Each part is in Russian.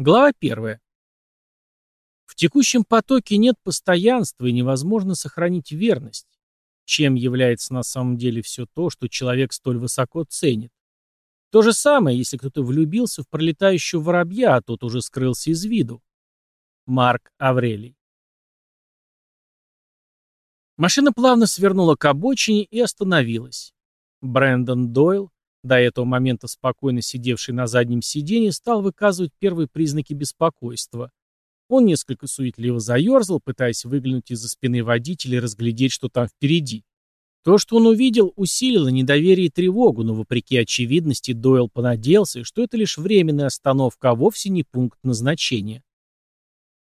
Глава первая. В текущем потоке нет постоянства и невозможно сохранить верность, чем является на самом деле все то, что человек столь высоко ценит. То же самое, если кто-то влюбился в пролетающего воробья, а тот уже скрылся из виду. Марк Аврелий. Машина плавно свернула к обочине и остановилась. Брэндон Дойл, до этого момента спокойно сидевший на заднем сиденье, стал выказывать первые признаки беспокойства. Он несколько суетливо заерзал, пытаясь выглянуть из-за спины водителя и разглядеть, что там впереди. То, что он увидел, усилило недоверие и тревогу, но вопреки очевидности Дойл понадеялся, что это лишь временная остановка, а вовсе не пункт назначения.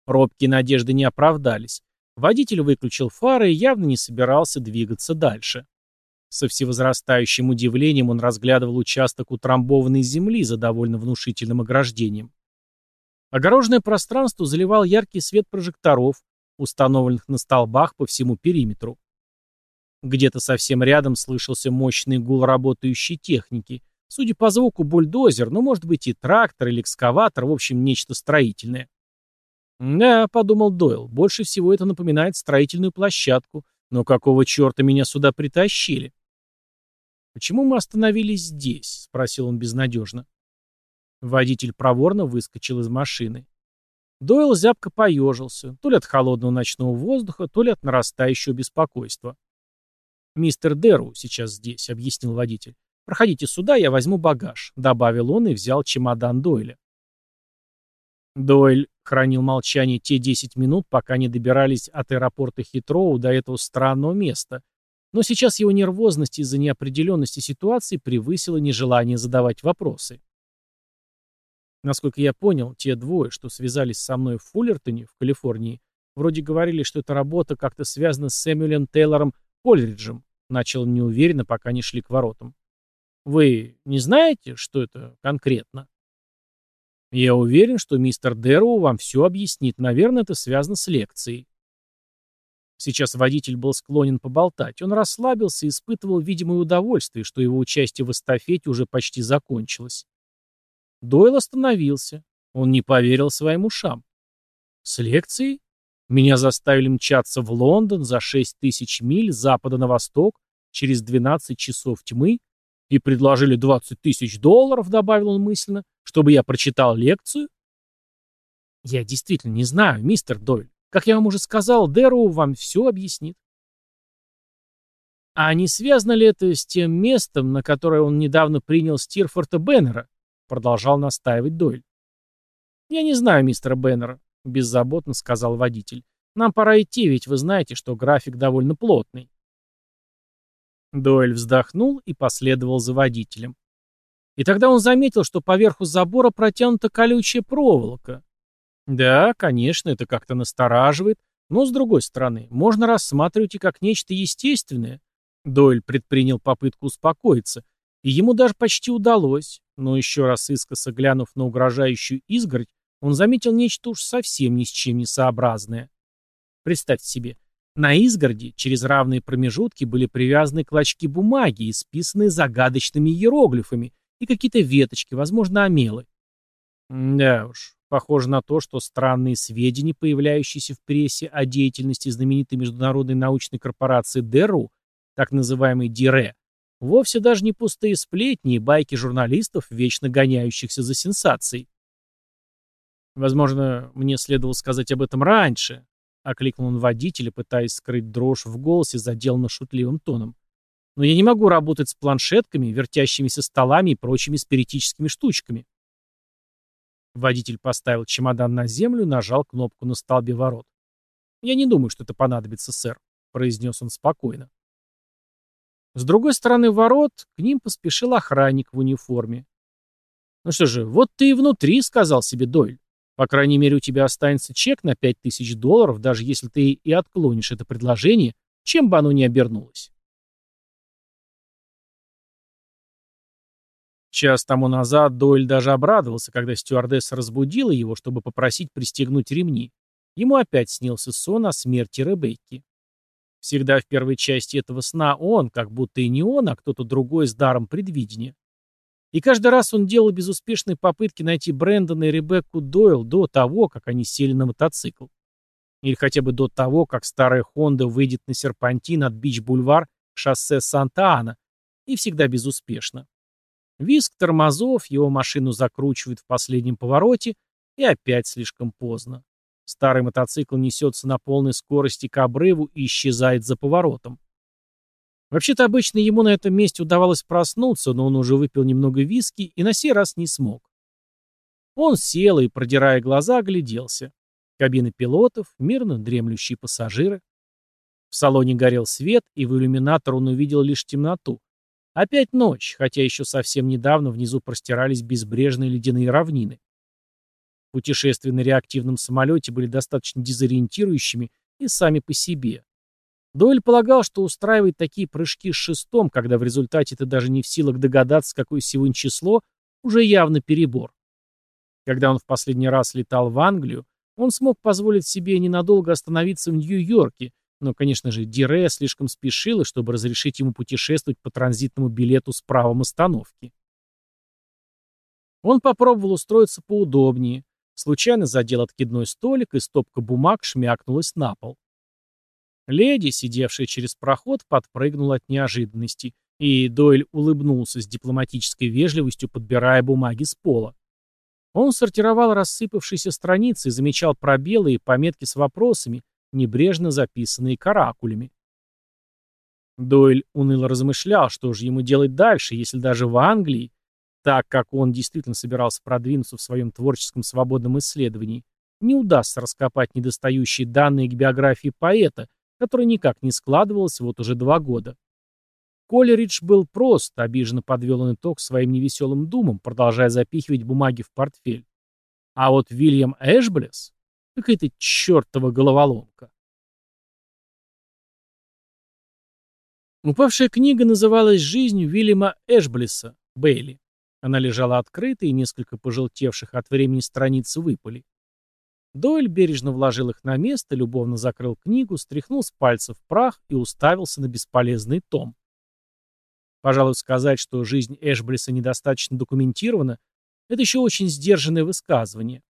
Робкие надежды не оправдались. Водитель выключил фары и явно не собирался двигаться дальше. Со всевозрастающим удивлением он разглядывал участок утрамбованной земли за довольно внушительным ограждением. Огороженное пространство заливал яркий свет прожекторов, установленных на столбах по всему периметру. Где-то совсем рядом слышался мощный гул работающей техники. Судя по звуку, бульдозер, но может быть и трактор или экскаватор, в общем, нечто строительное. «Да», — подумал Дойл, — «больше всего это напоминает строительную площадку. Но какого черта меня сюда притащили?» «Почему мы остановились здесь?» — спросил он безнадежно. Водитель проворно выскочил из машины. Дойл зябко поежился, то ли от холодного ночного воздуха, то ли от нарастающего беспокойства. «Мистер Дэру сейчас здесь», — объяснил водитель. «Проходите сюда, я возьму багаж», — добавил он и взял чемодан Дойля. Дойль хранил молчание те 10 минут, пока не добирались от аэропорта Хитроу до этого странного места, но сейчас его нервозность из-за неопределенности ситуации превысила нежелание задавать вопросы. Насколько я понял, те двое, что связались со мной в Фуллертоне, в Калифорнии, вроде говорили, что эта работа как-то связана с Сэмюэлем Тейлором Кольриджем, начал неуверенно, пока не шли к воротам. Вы не знаете, что это конкретно? Я уверен, что мистер Дэроу вам все объяснит. Наверное, это связано с лекцией. Сейчас водитель был склонен поболтать. Он расслабился и испытывал видимое удовольствие, что его участие в эстафете уже почти закончилось. Дойл остановился. Он не поверил своим ушам. С лекцией? Меня заставили мчаться в Лондон за 6 тысяч миль с запада на восток через 12 часов тьмы и предложили 20 тысяч долларов, добавил он мысленно, чтобы я прочитал лекцию? Я действительно не знаю, мистер Дойль. Как я вам уже сказал, Дэроу вам все объяснит. А не связано ли это с тем местом, на которое он недавно принял Стирфорта Беннера? Продолжал настаивать Дойль. Я не знаю мистера Беннера, беззаботно сказал водитель. Нам пора идти, ведь вы знаете, что график довольно плотный. Дойль вздохнул и последовал за водителем. И тогда он заметил, что поверху забора протянута колючая проволока. Да, конечно, это как-то настораживает, но, с другой стороны, можно рассматривать и как нечто естественное. Дойль предпринял попытку успокоиться, и ему даже почти удалось, но еще раз искоса глянув на угрожающую изгородь, он заметил нечто уж совсем ни с чем не сообразное. Представьте себе, на изгороди через равные промежутки были привязаны клочки бумаги, исписанные загадочными иероглифами, и какие-то веточки, возможно, омелы. Да уж, Похоже на то, что странные сведения, появляющиеся в прессе о деятельности знаменитой международной научной корпорации ДРУ, так называемой ДИРЕ, вовсе даже не пустые сплетни и байки журналистов, вечно гоняющихся за сенсацией. «Возможно, мне следовало сказать об этом раньше», — окликнул он водителя, пытаясь скрыть дрожь в голосе, заделанно шутливым тоном. «Но я не могу работать с планшетками, вертящимися столами и прочими спиритическими штучками». Водитель поставил чемодан на землю и нажал кнопку на столбе ворот. «Я не думаю, что это понадобится, сэр», — произнес он спокойно. С другой стороны ворот к ним поспешил охранник в униформе. «Ну что же, вот ты и внутри», — сказал себе Дойль. «По крайней мере, у тебя останется чек на пять тысяч долларов, даже если ты и отклонишь это предложение, чем бы оно ни обернулось». Час тому назад Дойль даже обрадовался, когда стюардесса разбудила его, чтобы попросить пристегнуть ремни. Ему опять снился сон о смерти Ребекки. Всегда в первой части этого сна он, как будто и не он, а кто-то другой с даром предвидения. И каждый раз он делал безуспешные попытки найти Брэндона и Ребекку Дойл до того, как они сели на мотоцикл. Или хотя бы до того, как старая Хонда выйдет на серпантин от Бич-Бульвар к шоссе Санта-Ана, и всегда безуспешно. Виск тормозов, его машину закручивает в последнем повороте, и опять слишком поздно. Старый мотоцикл несется на полной скорости к обрыву и исчезает за поворотом. Вообще-то обычно ему на этом месте удавалось проснуться, но он уже выпил немного виски и на сей раз не смог. Он сел и, продирая глаза, огляделся. Кабины пилотов, мирно дремлющие пассажиры. В салоне горел свет, и в иллюминатор он увидел лишь темноту. Опять ночь, хотя еще совсем недавно внизу простирались безбрежные ледяные равнины. Путешествия на реактивном самолете были достаточно дезориентирующими и сами по себе. Дойль полагал, что устраивает такие прыжки с шестом, когда в результате ты даже не в силах догадаться, какое сегодня число, уже явно перебор. Когда он в последний раз летал в Англию, он смог позволить себе ненадолго остановиться в Нью-Йорке, но, конечно же, Дире слишком спешила, чтобы разрешить ему путешествовать по транзитному билету с правом остановки. Он попробовал устроиться поудобнее, случайно задел откидной столик, и стопка бумаг шмякнулась на пол. Леди, сидевшая через проход, подпрыгнула от неожиданности, и Дойль улыбнулся с дипломатической вежливостью, подбирая бумаги с пола. Он сортировал рассыпавшиеся страницы замечал пробелы и пометки с вопросами, небрежно записанные каракулями. Дойль уныло размышлял, что же ему делать дальше, если даже в Англии, так как он действительно собирался продвинуться в своем творческом свободном исследовании, не удастся раскопать недостающие данные к биографии поэта, которая никак не складывалась вот уже два года. Колеридж был прост, обиженно подвел он итог своим невеселым думам, продолжая запихивать бумаги в портфель. А вот Вильям Эшблес — какая-то чертова головоломка. Упавшая книга называлась «Жизнь Вильяма Эшблеса» Бейли. Она лежала открытой, и несколько пожелтевших от времени страниц выпали. Дойль бережно вложил их на место, любовно закрыл книгу, стряхнул с пальцев прах и уставился на бесполезный том. Пожалуй, сказать, что жизнь Эшблиса недостаточно документирована, это еще очень сдержанное высказывание.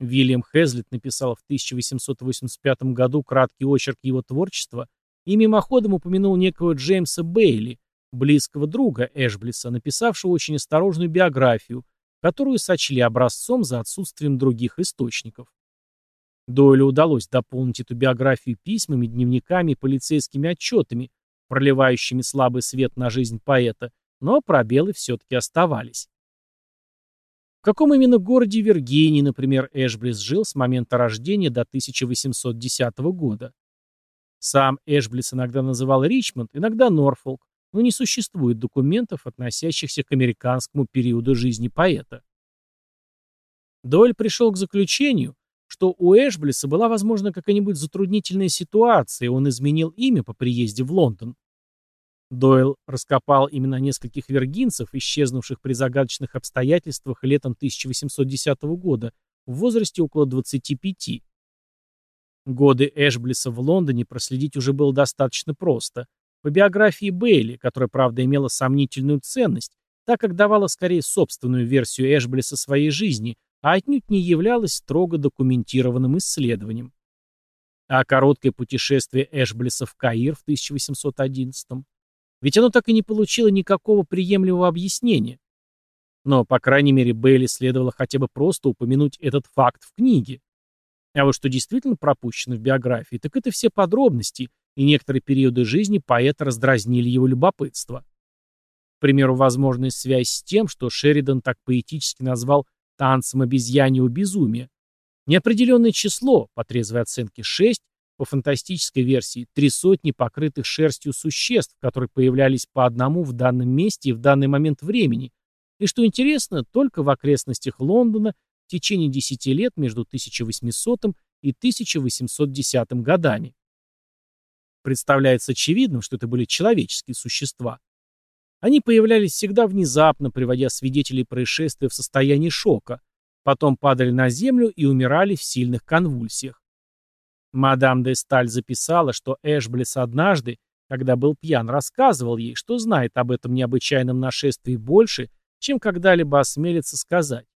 Вильям Хезлет написал в 1885 году краткий очерк его творчества и мимоходом упомянул некого Джеймса Бейли, близкого друга Эшблиса, написавшего очень осторожную биографию, которую сочли образцом за отсутствием других источников. Дойлю удалось дополнить эту биографию письмами, дневниками и полицейскими отчетами, проливающими слабый свет на жизнь поэта, но пробелы все-таки оставались. В каком именно городе Виргинии, например, Эшблис жил с момента рождения до 1810 года? Сам Эшблис иногда называл Ричмонд, иногда Норфолк, но не существует документов, относящихся к американскому периоду жизни поэта. Дойль пришел к заключению, что у Эшблиса была, возможно, какая-нибудь затруднительная ситуация, и он изменил имя по приезде в Лондон. Дойл раскопал имена нескольких вергинцев, исчезнувших при загадочных обстоятельствах летом 1810 года, в возрасте около 25. Годы Эшблиса в Лондоне проследить уже было достаточно просто. По биографии Бейли, которая, правда, имела сомнительную ценность, так как давала скорее собственную версию Эшблиса своей жизни, а отнюдь не являлось строго документированным исследованием. А короткое путешествие Эшблиса в Каир в 1811 ведь оно так и не получило никакого приемлемого объяснения. Но, по крайней мере, Бейли следовало хотя бы просто упомянуть этот факт в книге. А вот что действительно пропущено в биографии, так это все подробности, и некоторые периоды жизни поэта раздразнили его любопытство. К примеру, возможная связь с тем, что Шеридан так поэтически назвал танцем обезьяньего безумия. Неопределенное число, по трезвой оценке 6, по фантастической версии, три сотни покрытых шерстью существ, которые появлялись по одному в данном месте и в данный момент времени, и, что интересно, только в окрестностях Лондона в течение 10 лет между 1800 и 1810 годами. Представляется очевидным, что это были человеческие существа. Они появлялись всегда внезапно, приводя свидетелей происшествия в состояние шока, потом падали на землю и умирали в сильных конвульсиях. Мадам де Сталь записала, что Эшблес однажды, когда был пьян, рассказывал ей, что знает об этом необычайном нашествии больше, чем когда-либо осмелится сказать.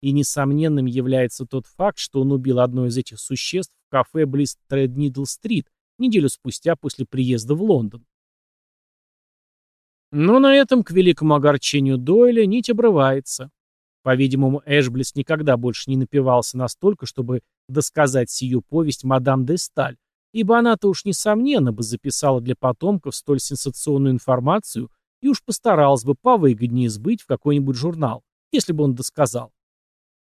И несомненным является тот факт, что он убил одно из этих существ в кафе близ Треднидл-стрит неделю спустя после приезда в Лондон. Но на этом, к великому огорчению Дойля, нить обрывается. По-видимому, Эшблис никогда больше не напивался настолько, чтобы досказать сию повесть мадам де Сталь, ибо она-то уж несомненно бы записала для потомков столь сенсационную информацию и уж постаралась бы повыгоднее сбыть в какой-нибудь журнал, если бы он досказал.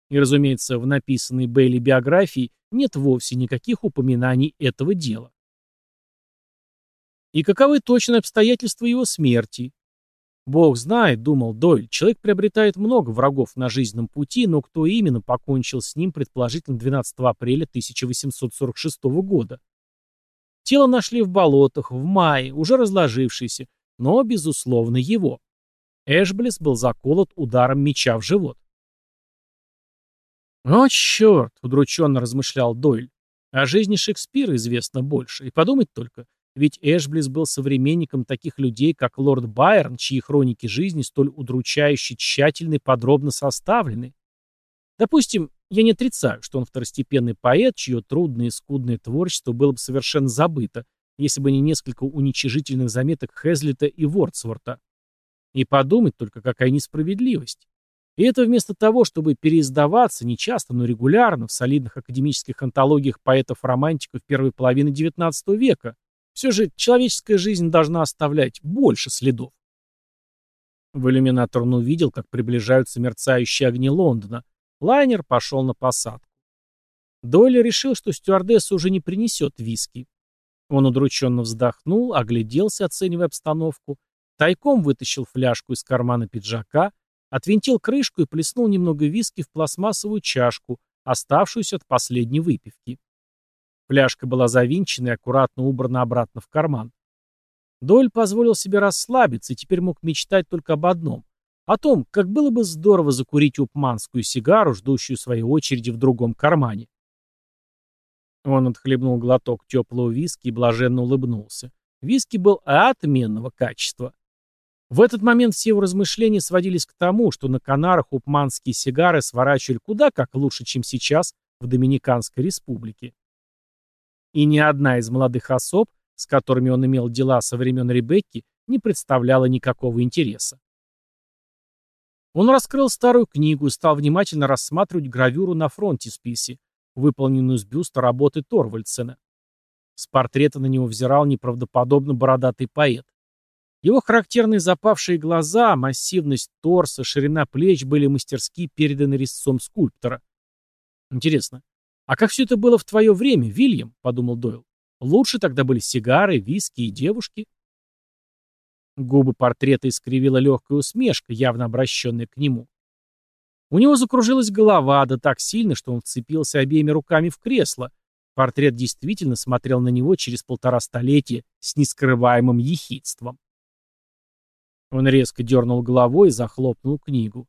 И, разумеется, в написанной Бейли биографии нет вовсе никаких упоминаний этого дела. И каковы точные обстоятельства его смерти? Бог знает, думал Дойль, человек приобретает много врагов на жизненном пути, но кто именно покончил с ним предположительно 12 апреля 1846 года? Тело нашли в болотах, в мае, уже разложившееся, но, безусловно, его. Эшблес был заколот ударом меча в живот. «О, черт!» — удрученно размышлял Дойль. О жизни Шекспира известно больше. И подумать только, ведь Эшблис был современником таких людей, как лорд Байрон, чьи хроники жизни столь удручающе тщательны и подробно составлены. Допустим, я не отрицаю, что он второстепенный поэт, чье трудное и скудное творчество было бы совершенно забыто, если бы не несколько уничижительных заметок Хезлита и Вордсворта. И подумать только, какая несправедливость. И это вместо того, чтобы переиздаваться, не часто, но регулярно, в солидных академических антологиях поэтов-романтиков первой половины XIX века. Все же человеческая жизнь должна оставлять больше следов. В иллюминатор он увидел, как приближаются мерцающие огни Лондона. Лайнер пошел на посадку. Дойли решил, что стюардесса уже не принесет виски. Он удрученно вздохнул, огляделся, оценивая обстановку, тайком вытащил фляжку из кармана пиджака, отвинтил крышку и плеснул немного виски в пластмассовую чашку, оставшуюся от последней выпивки. Фляжка была завинчена и аккуратно убрана обратно в карман. Доль позволил себе расслабиться и теперь мог мечтать только об одном. О том, как было бы здорово закурить упманскую сигару, ждущую своей очереди в другом кармане. Он отхлебнул глоток теплого виски и блаженно улыбнулся. Виски был отменного качества. В этот момент все его размышления сводились к тому, что на Канарах упманские сигары сворачивали куда как лучше, чем сейчас в Доминиканской республике и ни одна из молодых особ, с которыми он имел дела со времен Ребекки, не представляла никакого интереса. Он раскрыл старую книгу и стал внимательно рассматривать гравюру на фронтисписе, выполненную с бюста работы Торвальдсена. С портрета на него взирал неправдоподобно бородатый поэт. Его характерные запавшие глаза, массивность торса, ширина плеч были мастерски переданы резцом скульптора. Интересно, «А как все это было в твое время, Вильям?» — подумал Дойл. «Лучше тогда были сигары, виски и девушки». Губы портрета искривила легкая усмешка, явно обращенная к нему. У него закружилась голова, да так сильно, что он вцепился обеими руками в кресло. Портрет действительно смотрел на него через полтора столетия с нескрываемым ехидством. Он резко дернул головой и захлопнул книгу.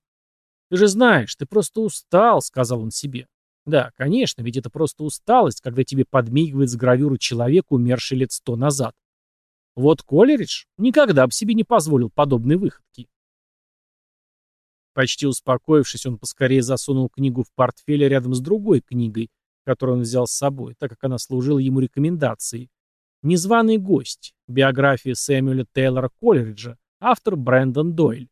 «Ты же знаешь, ты просто устал», — сказал он себе. Да, конечно, ведь это просто усталость, когда тебе подмигивает с гравюры человек, умерший лет сто назад. Вот Колеридж никогда бы себе не позволил подобной выходки. Почти успокоившись, он поскорее засунул книгу в портфель рядом с другой книгой, которую он взял с собой, так как она служила ему рекомендацией. «Незваный гость. Биография Сэмюэля Тейлора Колериджа. Автор Брэндон Дойль».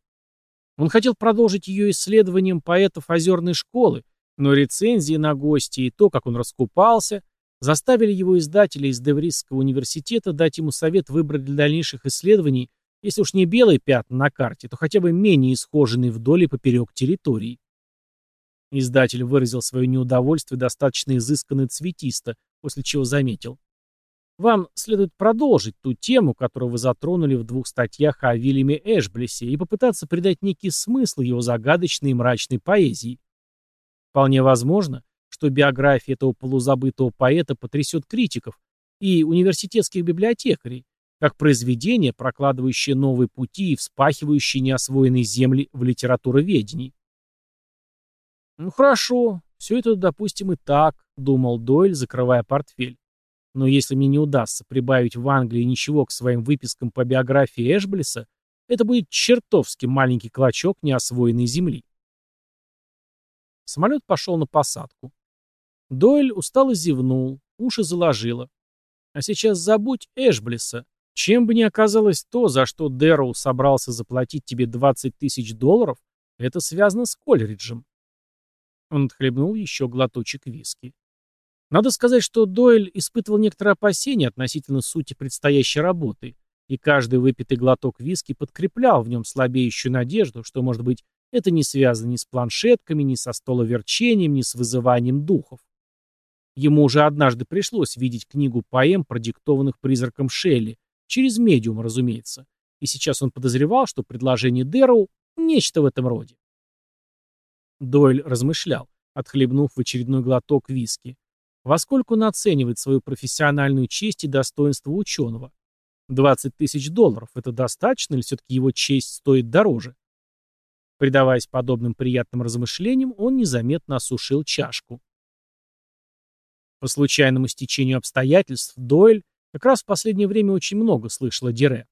Он хотел продолжить ее исследованием поэтов озерной школы, но рецензии на гости и то, как он раскупался, заставили его издателя из Деврисского университета дать ему совет выбрать для дальнейших исследований, если уж не белые пятна на карте, то хотя бы менее исхоженные вдоль и поперек территории. Издатель выразил свое неудовольствие достаточно изысканно цветисто, после чего заметил. Вам следует продолжить ту тему, которую вы затронули в двух статьях о Вильяме Эшблесе, и попытаться придать некий смысл его загадочной и мрачной поэзии. Вполне возможно, что биография этого полузабытого поэта потрясет критиков и университетских библиотекарей, как произведение, прокладывающее новые пути и вспахивающее неосвоенные земли в литературоведении. «Ну хорошо, все это, допустим, и так», — думал Дойль, закрывая портфель. «Но если мне не удастся прибавить в Англии ничего к своим выпискам по биографии Эшблиса, Это будет чертовски маленький клочок неосвоенной земли. Самолет пошел на посадку. Дойль устало зевнул, уши заложило. А сейчас забудь Эшблиса. Чем бы ни оказалось то, за что Дэроу собрался заплатить тебе 20 тысяч долларов, это связано с Кольриджем. Он отхлебнул еще глоточек виски. Надо сказать, что Дойль испытывал некоторые опасения относительно сути предстоящей работы, и каждый выпитый глоток виски подкреплял в нем слабеющую надежду, что, может быть, это не связано ни с планшетками, ни со столоверчением, ни с вызыванием духов. Ему уже однажды пришлось видеть книгу поэм, продиктованных призраком Шелли, через медиум, разумеется, и сейчас он подозревал, что предложение Дэроу – нечто в этом роде. Дойль размышлял, отхлебнув в очередной глоток виски. Во сколько он оценивает свою профессиональную честь и достоинство ученого? 20 тысяч долларов – это достаточно или все-таки его честь стоит дороже? Предаваясь подобным приятным размышлениям, он незаметно осушил чашку. По случайному стечению обстоятельств Дойль как раз в последнее время очень много слышал о Дире.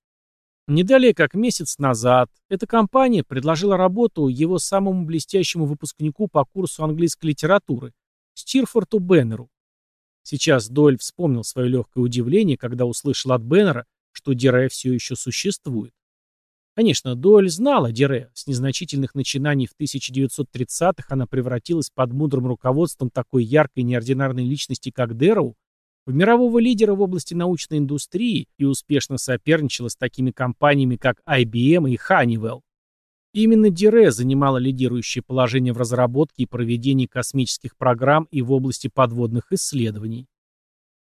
Не далее, как месяц назад, эта компания предложила работу его самому блестящему выпускнику по курсу английской литературы, Стирфорту Беннеру. Сейчас Дойль вспомнил свое легкое удивление, когда услышал от Беннера, что Дире все еще существует. Конечно, Дойль знала Дире. С незначительных начинаний в 1930-х она превратилась под мудрым руководством такой яркой неординарной личности, как Дэроу, в мирового лидера в области научной индустрии и успешно соперничала с такими компаниями, как IBM и Honeywell. Именно Дире занимала лидирующее положение в разработке и проведении космических программ и в области подводных исследований.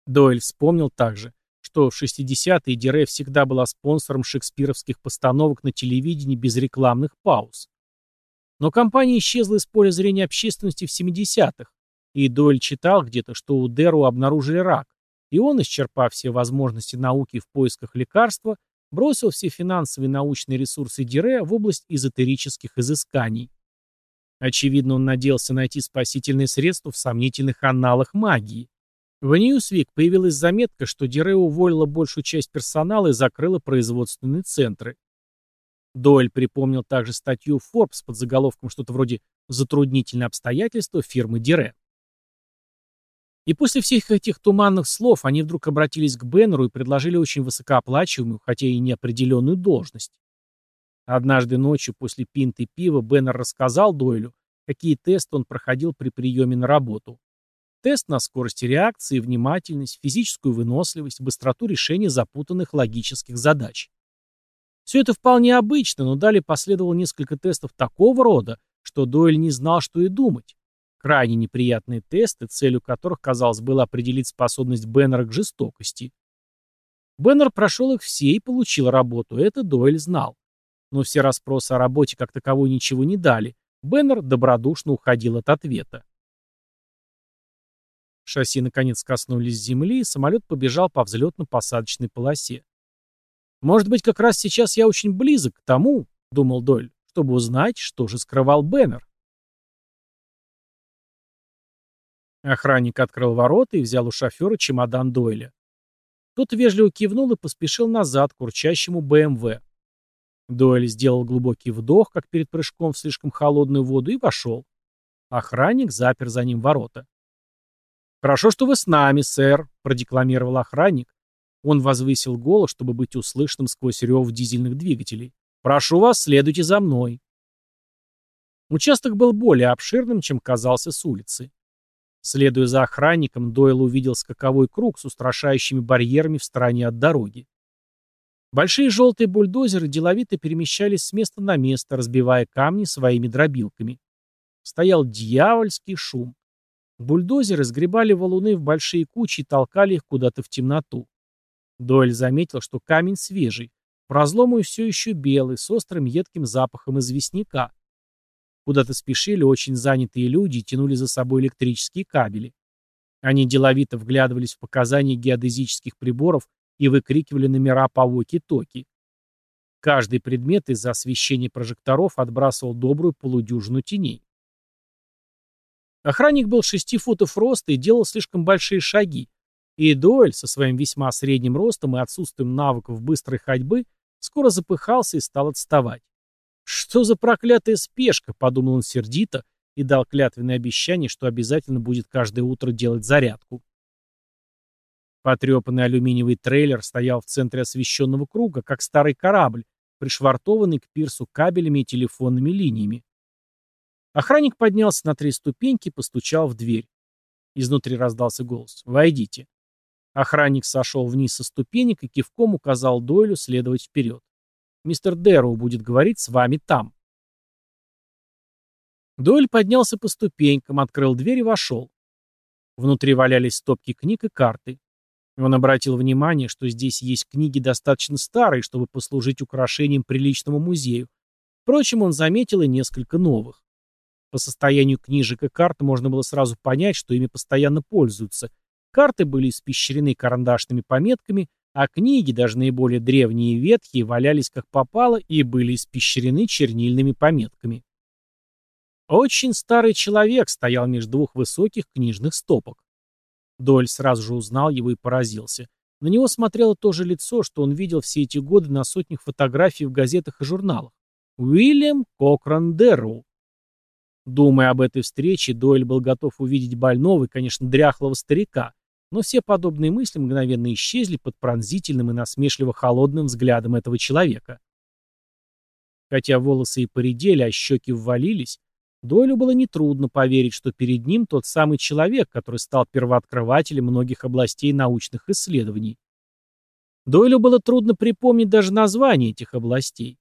Дойль вспомнил также, что в 60-е Дире всегда была спонсором шекспировских постановок на телевидении без рекламных пауз. Но компания исчезла из поля зрения общественности в 70-х, и Дойль читал где-то, что у Деру обнаружили рак, и он, исчерпав все возможности науки в поисках лекарства, бросил все финансовые и научные ресурсы Дире в область эзотерических изысканий. Очевидно, он надеялся найти спасительные средства в сомнительных анналах магии. В Ньюсвик появилась заметка, что Дире уволила большую часть персонала и закрыла производственные центры. Дойль припомнил также статью Forbes под заголовком что-то вроде «Затруднительные обстоятельства фирмы Дире». И после всех этих туманных слов они вдруг обратились к Беннеру и предложили очень высокооплачиваемую, хотя и неопределенную должность. Однажды ночью после пинты пива Беннер рассказал Дойлю, какие тесты он проходил при приеме на работу. Тест на скорость реакции, внимательность, физическую выносливость, быстроту решения запутанных логических задач. Все это вполне обычно, но далее последовало несколько тестов такого рода, что Дойль не знал, что и думать. Крайне неприятные тесты, целью которых, казалось, было определить способность Беннера к жестокости. Беннер прошел их все и получил работу, это Дойль знал. Но все расспросы о работе как таковой ничего не дали. Беннер добродушно уходил от ответа. Шасси наконец коснулись земли, и самолет побежал по взлетно-посадочной полосе. «Может быть, как раз сейчас я очень близок к тому», — думал Дойль, чтобы узнать, что же скрывал Беннер. Охранник открыл ворота и взял у шофера чемодан Дойля. Тот вежливо кивнул и поспешил назад к урчащему БМВ. Дойль сделал глубокий вдох, как перед прыжком в слишком холодную воду, и вошел. Охранник запер за ним ворота. «Хорошо, что вы с нами, сэр», — продекламировал охранник. Он возвысил голос, чтобы быть услышанным сквозь рев дизельных двигателей. «Прошу вас, следуйте за мной». Участок был более обширным, чем казался с улицы. Следуя за охранником, Дойл увидел скаковой круг с устрашающими барьерами в стороне от дороги. Большие желтые бульдозеры деловито перемещались с места на место, разбивая камни своими дробилками. Стоял дьявольский шум. Бульдозеры сгребали валуны в большие кучи и толкали их куда-то в темноту. Дойль заметил, что камень свежий, прозломый все еще белый, с острым едким запахом известняка. Куда-то спешили очень занятые люди и тянули за собой электрические кабели. Они деловито вглядывались в показания геодезических приборов и выкрикивали номера по воки-токи. Каждый предмет из-за освещения прожекторов отбрасывал добрую полудюжину теней. Охранник был шести футов роста и делал слишком большие шаги, и Дойль со своим весьма средним ростом и отсутствием навыков быстрой ходьбы Скоро запыхался и стал отставать. «Что за проклятая спешка?» — подумал он сердито и дал клятвенное обещание, что обязательно будет каждое утро делать зарядку. Потрепанный алюминиевый трейлер стоял в центре освещенного круга, как старый корабль, пришвартованный к пирсу кабелями и телефонными линиями. Охранник поднялся на три ступеньки и постучал в дверь. Изнутри раздался голос. «Войдите». Охранник сошел вниз со ступенек и кивком указал Дойлю следовать вперед. «Мистер Дэрроу будет говорить с вами там». Дойль поднялся по ступенькам, открыл дверь и вошел. Внутри валялись стопки книг и карты. Он обратил внимание, что здесь есть книги достаточно старые, чтобы послужить украшением приличному музею. Впрочем, он заметил и несколько новых. По состоянию книжек и карт можно было сразу понять, что ими постоянно пользуются. Карты были испещрены карандашными пометками, а книги, даже наиболее древние и ветхие, валялись как попало и были испещрены чернильными пометками. Очень старый человек стоял между двух высоких книжных стопок. Доль сразу же узнал его и поразился. На него смотрело то же лицо, что он видел все эти годы на сотнях фотографий в газетах и журналах. Уильям Кокран Дерроу. Думая об этой встрече, Дойль был готов увидеть больного и, конечно, дряхлого старика, но все подобные мысли мгновенно исчезли под пронзительным и насмешливо холодным взглядом этого человека. Хотя волосы и поредели, а щеки ввалились, Дойлю было нетрудно поверить, что перед ним тот самый человек, который стал первооткрывателем многих областей научных исследований. Дойлю было трудно припомнить даже название этих областей.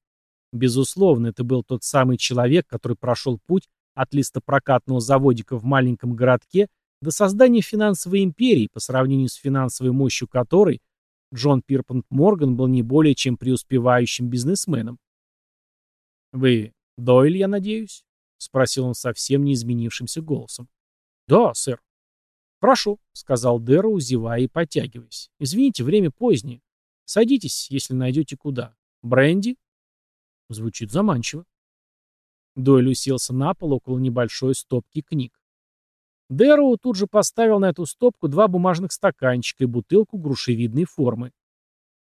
Безусловно, это был тот самый человек, который прошел путь от листопрокатного заводика в маленьком городке до создания финансовой империи, по сравнению с финансовой мощью которой Джон Пирпант Морган был не более чем преуспевающим бизнесменом. «Вы Дойль, я надеюсь?» — спросил он совсем не изменившимся голосом. «Да, сэр». «Прошу», — сказал Дэрроу, зевая и потягиваясь. «Извините, время позднее. Садитесь, если найдете куда. Бренди?» Звучит заманчиво. Дойль уселся на пол около небольшой стопки книг. Дэрроу тут же поставил на эту стопку два бумажных стаканчика и бутылку грушевидной формы.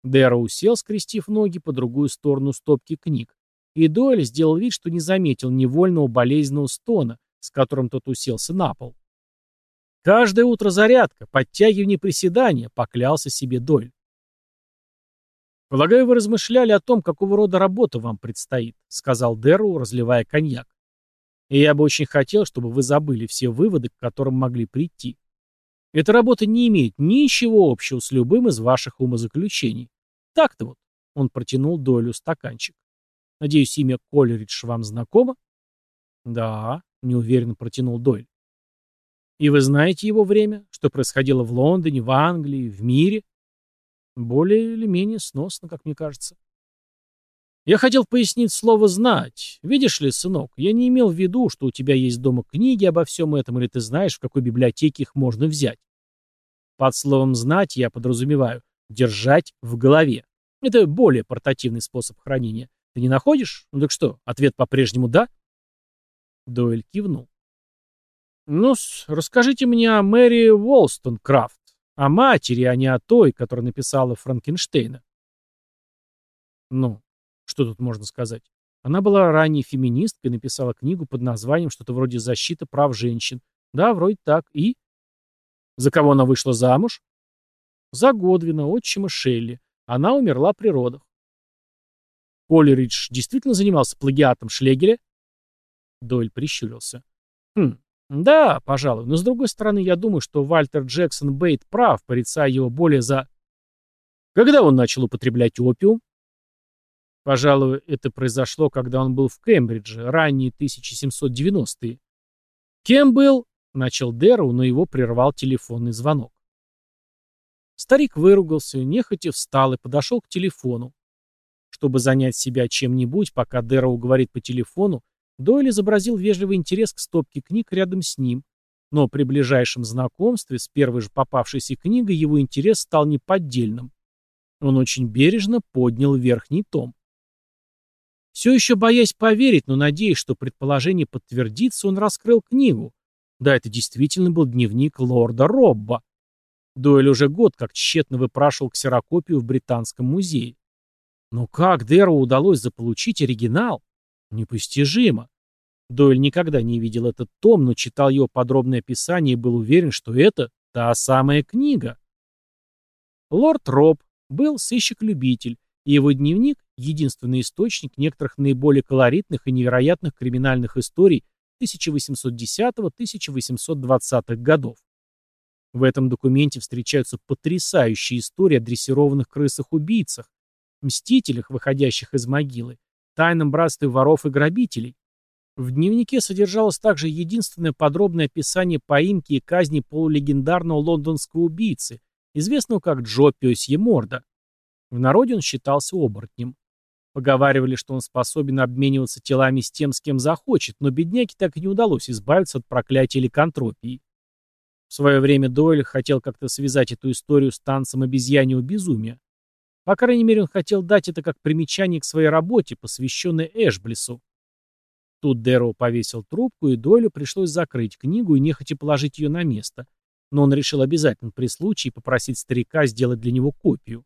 Дэрроу сел, скрестив ноги по другую сторону стопки книг, и Дойль сделал вид, что не заметил невольного болезненного стона, с которым тот уселся на пол. «Каждое утро зарядка, подтягивание приседания», — поклялся себе Дойль. «Полагаю, вы размышляли о том, какого рода работа вам предстоит», — сказал Дэрроу, разливая коньяк. «И я бы очень хотел, чтобы вы забыли все выводы, к которым могли прийти. Эта работа не имеет ничего общего с любым из ваших умозаключений. Так-то вот», — он протянул Дойлю стаканчик. Надеюсь, имя Колеридж вам знакомо? Да, неуверенно протянул Дойль. И вы знаете его время, что происходило в Лондоне, в Англии, в мире? Более или менее сносно, как мне кажется. Я хотел пояснить слово «знать». Видишь ли, сынок, я не имел в виду, что у тебя есть дома книги обо всем этом, или ты знаешь, в какой библиотеке их можно взять. Под словом «знать» я подразумеваю «держать в голове». Это более портативный способ хранения. Ты не находишь? Ну так что, ответ по-прежнему «да»?» Дойль кивнул. ну расскажите мне о Мэри Уолстон-Крафт, о матери, а не о той, которая написала Франкенштейна. Ну, что тут можно сказать? Она была ранней феминисткой, написала книгу под названием что-то вроде «Защита прав женщин». Да, вроде так. И? За кого она вышла замуж? За Годвина, отчима Шелли. Она умерла при родах. Колеридж действительно занимался плагиатом Шлегеля? Дойль прищурился. Хм, да, пожалуй, но с другой стороны, я думаю, что Вальтер Джексон Бейт прав, порицая его более за... Когда он начал употреблять опиум? Пожалуй, это произошло, когда он был в Кембридже, ранние 1790-е. Кем был? Начал Дэрроу, но его прервал телефонный звонок. Старик выругался, нехотя встал и подошел к телефону. Чтобы занять себя чем-нибудь, пока Дэрроу говорит по телефону, Дойль изобразил вежливый интерес к стопке книг рядом с ним, но при ближайшем знакомстве с первой же попавшейся книгой его интерес стал неподдельным. Он очень бережно поднял верхний том. Все еще боясь поверить, но надеясь, что предположение подтвердится, он раскрыл книгу. Да, это действительно был дневник лорда Робба. Дойль уже год как тщетно выпрашивал ксерокопию в Британском музее. Но как Дэру удалось заполучить оригинал? Непостижимо. Дойль никогда не видел этот том, но читал его подробное описание и был уверен, что это та самая книга. Лорд Роб был сыщик-любитель, и его дневник — единственный источник некоторых наиболее колоритных и невероятных криминальных историй 1810-1820-х годов. В этом документе встречаются потрясающие истории о дрессированных крысах-убийцах, мстителях, выходящих из могилы, тайном братстве воров и грабителей. В дневнике содержалось также единственное подробное описание поимки и казни полулегендарного лондонского убийцы, известного как Джо Пёсье Морда. В народе он считался оборотнем. Поговаривали, что он способен обмениваться телами с тем, с кем захочет, но бедняке так и не удалось избавиться от проклятия ликантропии. В свое время Дойль хотел как-то связать эту историю с танцем обезьяньего безумия. По крайней мере, он хотел дать это как примечание к своей работе, посвященной Эшблису. Тут Дэроу повесил трубку, и Дойлю пришлось закрыть книгу и нехотя положить ее на место. Но он решил обязательно при случае попросить старика сделать для него копию.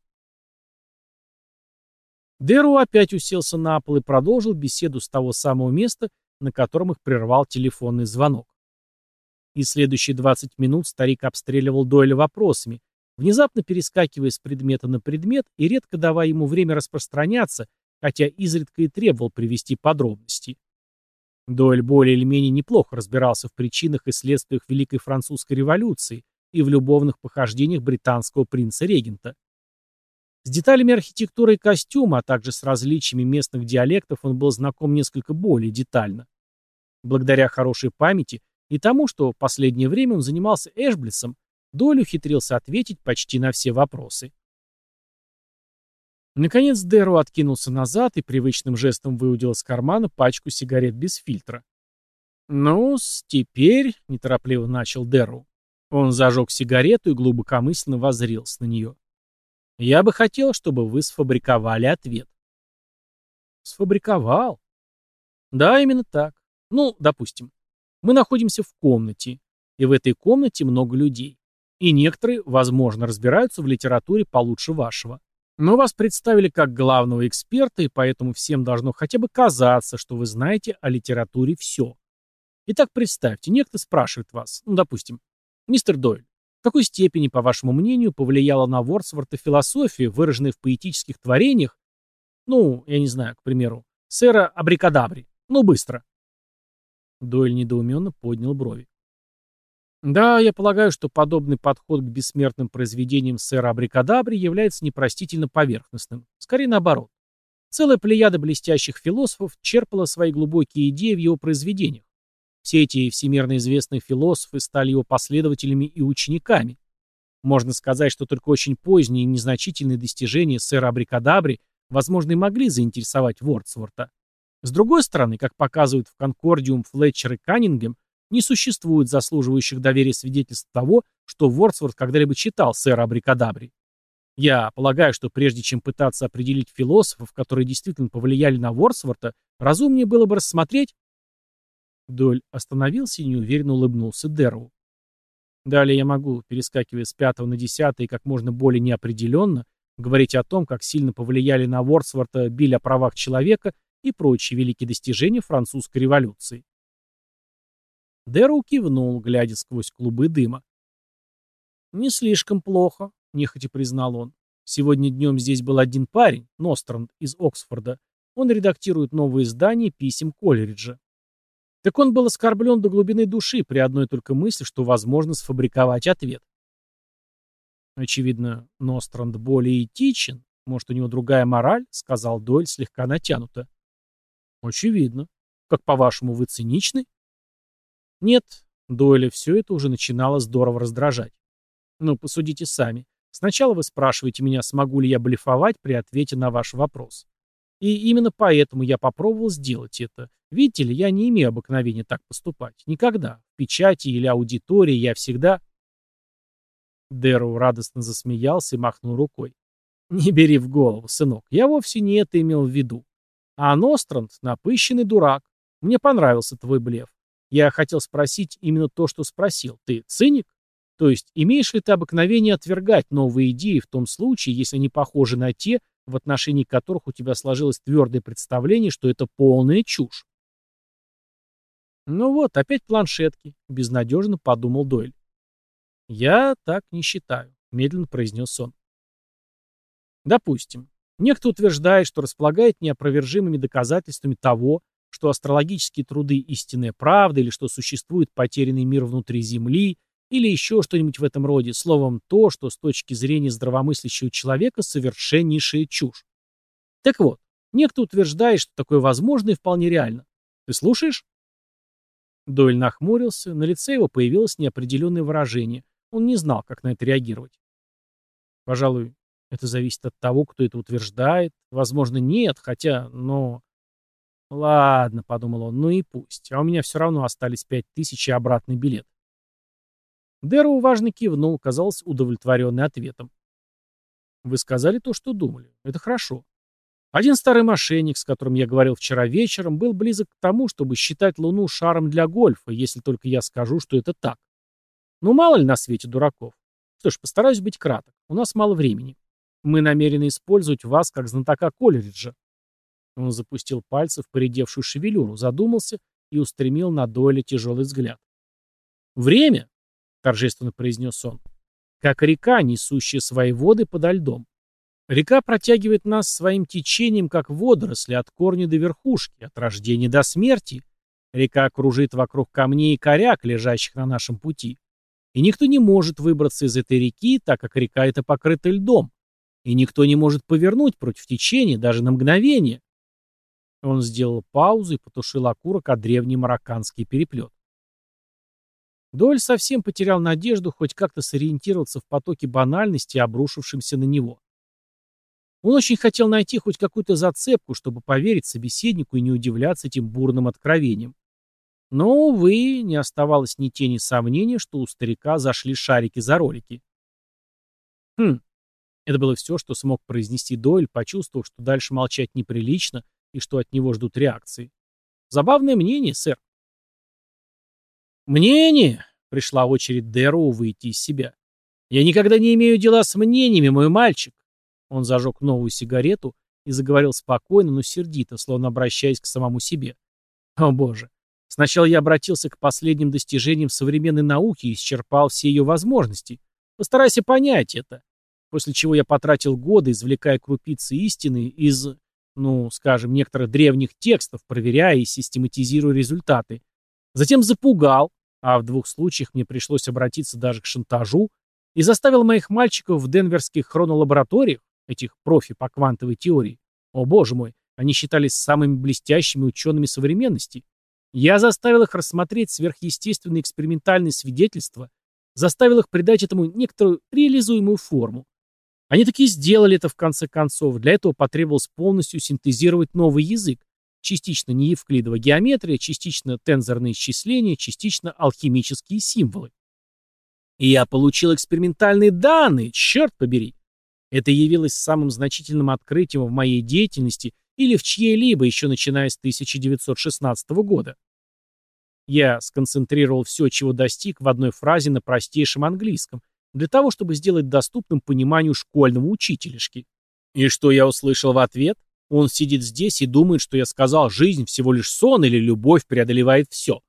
Дэроу опять уселся на пол и продолжил беседу с того самого места, на котором их прервал телефонный звонок. И следующие 20 минут старик обстреливал Дойля вопросами, внезапно перескакивая с предмета на предмет и редко давая ему время распространяться, хотя изредка и требовал привести подробности. Дойль более или менее неплохо разбирался в причинах и следствиях Великой Французской революции и в любовных похождениях британского принца-регента. С деталями архитектуры и костюма, а также с различиями местных диалектов он был знаком несколько более детально. Благодаря хорошей памяти и тому, что в последнее время он занимался Эшблисом, Доль ухитрился ответить почти на все вопросы. Наконец Дэру откинулся назад и привычным жестом выудил из кармана пачку сигарет без фильтра. ну теперь», — неторопливо начал Дэру. Он зажег сигарету и глубокомысленно воззрился на нее. «Я бы хотел, чтобы вы сфабриковали ответ». «Сфабриковал?» «Да, именно так. Ну, допустим. Мы находимся в комнате, и в этой комнате много людей. И некоторые, возможно, разбираются в литературе получше вашего. Но вас представили как главного эксперта, и поэтому всем должно хотя бы казаться, что вы знаете о литературе все. Итак, представьте, некто спрашивает вас, ну, допустим, мистер Дойль, в какой степени, по вашему мнению, повлияла на Вордсворта философия, выраженная в поэтических творениях, ну, я не знаю, к примеру, сэра Абрикадабри, ну, быстро. Дойль недоуменно поднял брови. Да, я полагаю, что подобный подход к бессмертным произведениям сэра Абрикадабри является непростительно поверхностным. Скорее наоборот. Целая плеяда блестящих философов черпала свои глубокие идеи в его произведениях. Все эти всемирно известные философы стали его последователями и учениками. Можно сказать, что только очень поздние и незначительные достижения сэра Абрикадабри, возможно, и могли заинтересовать Вордсворта. С другой стороны, как показывают в Конкордиум Флетчер и Каннингем, не существует заслуживающих доверия свидетельств того, что Вордсворт когда-либо читал сэра Абрикадабри. Я полагаю, что прежде чем пытаться определить философов, которые действительно повлияли на Вордсворта, разумнее было бы рассмотреть... Доль остановился и неуверенно улыбнулся Дерву. Далее я могу, перескакивая с пятого на десятый и как можно более неопределенно, говорить о том, как сильно повлияли на Вордсворта Биль о правах человека и прочие великие достижения французской революции. Дэрроу кивнул, глядя сквозь клубы дыма. «Не слишком плохо», — нехотя признал он. «Сегодня днем здесь был один парень, Ностранд, из Оксфорда. Он редактирует новое издание писем Колериджа. Так он был оскорблен до глубины души при одной только мысли, что возможно сфабриковать ответ. Очевидно, Ностранд более этичен. Может, у него другая мораль, сказал Дойль слегка натянуто. Очевидно. Как по-вашему, вы циничны? Нет, Дойля все это уже начинало здорово раздражать. Ну, посудите сами. Сначала вы спрашиваете меня, смогу ли я блефовать при ответе на ваш вопрос. И именно поэтому я попробовал сделать это. Видите ли, я не имею обыкновения так поступать. Никогда. В печати или аудитории я всегда... Дэрроу радостно засмеялся и махнул рукой. «Не бери в голову, сынок. Я вовсе не это имел в виду. А Ностранд — напыщенный дурак. Мне понравился твой блеф. Я хотел спросить именно то, что спросил. Ты циник? То есть, имеешь ли ты обыкновение отвергать новые идеи в том случае, если они похожи на те, в отношении которых у тебя сложилось твердое представление, что это полная чушь. Ну вот, опять планшетки, безнадежно подумал Дойль. Я так не считаю, медленно произнес он. Допустим, некто утверждает, что располагает неопровержимыми доказательствами того, что астрологические труды истинная правда, или что существует потерянный мир внутри Земли, или еще что-нибудь в этом роде, словом, то, что с точки зрения здравомыслящего человека совершеннейшая чушь. Так вот, некто утверждает, что такое возможно и вполне реально. Ты слушаешь? Дойль нахмурился, на лице его появилось неопределенное выражение. Он не знал, как на это реагировать. Пожалуй, это зависит от того, кто это утверждает. Возможно, нет, хотя, но... Ладно, подумал он, ну и пусть. А у меня все равно остались пять тысяч и обратный билет. Дэрроу важно кивнул, казалось удовлетворенный ответом. Вы сказали то, что думали. Это хорошо. Один старый мошенник, с которым я говорил вчера вечером, был близок к тому, чтобы считать Луну шаром для гольфа, если только я скажу, что это так. Ну, мало ли на свете дураков. Что ж, постараюсь быть краток. У нас мало времени. Мы намерены использовать вас как знатока Колериджа. Он запустил пальцы в поредевшую шевелюру, задумался и устремил на Дойля тяжелый взгляд. «Время», — торжественно произнес он, — «как река, несущая свои воды подо льдом. Река протягивает нас своим течением, как водоросли, от корня до верхушки, от рождения до смерти. Река кружит вокруг камней и коряк, лежащих на нашем пути. И никто не может выбраться из этой реки, так как река эта покрыта льдом. И никто не может повернуть против течения даже на мгновение. Он сделал паузу и потушил окурок от древний марокканский переплет. Доль совсем потерял надежду хоть как-то сориентироваться в потоке банальности, обрушившемся на него. Он очень хотел найти хоть какую-то зацепку, чтобы поверить собеседнику и не удивляться этим бурным откровениям. Но, увы, не оставалось ни тени сомнения, что у старика зашли шарики за ролики. Хм, это было все, что смог произнести Дойль, почувствовав, что дальше молчать неприлично и что от него ждут реакции. Забавное мнение, сэр. Мнение? Пришла очередь Дэру выйти из себя. Я никогда не имею дела с мнениями, мой мальчик. Он зажег новую сигарету и заговорил спокойно, но сердито, словно обращаясь к самому себе. О боже. Сначала я обратился к последним достижениям современной науки и исчерпал все ее возможности. Постарайся понять это. После чего я потратил годы, извлекая крупицы истины из, ну, скажем, некоторых древних текстов, проверяя и систематизируя результаты. Затем запугал, а в двух случаях мне пришлось обратиться даже к шантажу, и заставил моих мальчиков в денверских хронолабораториях этих профи по квантовой теории. О боже мой, они считались самыми блестящими учеными современности. Я заставил их рассмотреть сверхъестественные экспериментальные свидетельства, заставил их придать этому некоторую реализуемую форму. Они таки сделали это в конце концов. Для этого потребовалось полностью синтезировать новый язык. Частично неевклидова геометрия, частично тензорные исчисления, частично алхимические символы. И я получил экспериментальные данные, черт побери. Это явилось самым значительным открытием в моей деятельности или в чьей-либо, еще начиная с 1916 года. Я сконцентрировал все, чего достиг, в одной фразе на простейшем английском, для того, чтобы сделать доступным пониманию школьного учителешки. И что я услышал в ответ? Он сидит здесь и думает, что я сказал, жизнь всего лишь сон или любовь преодолевает все.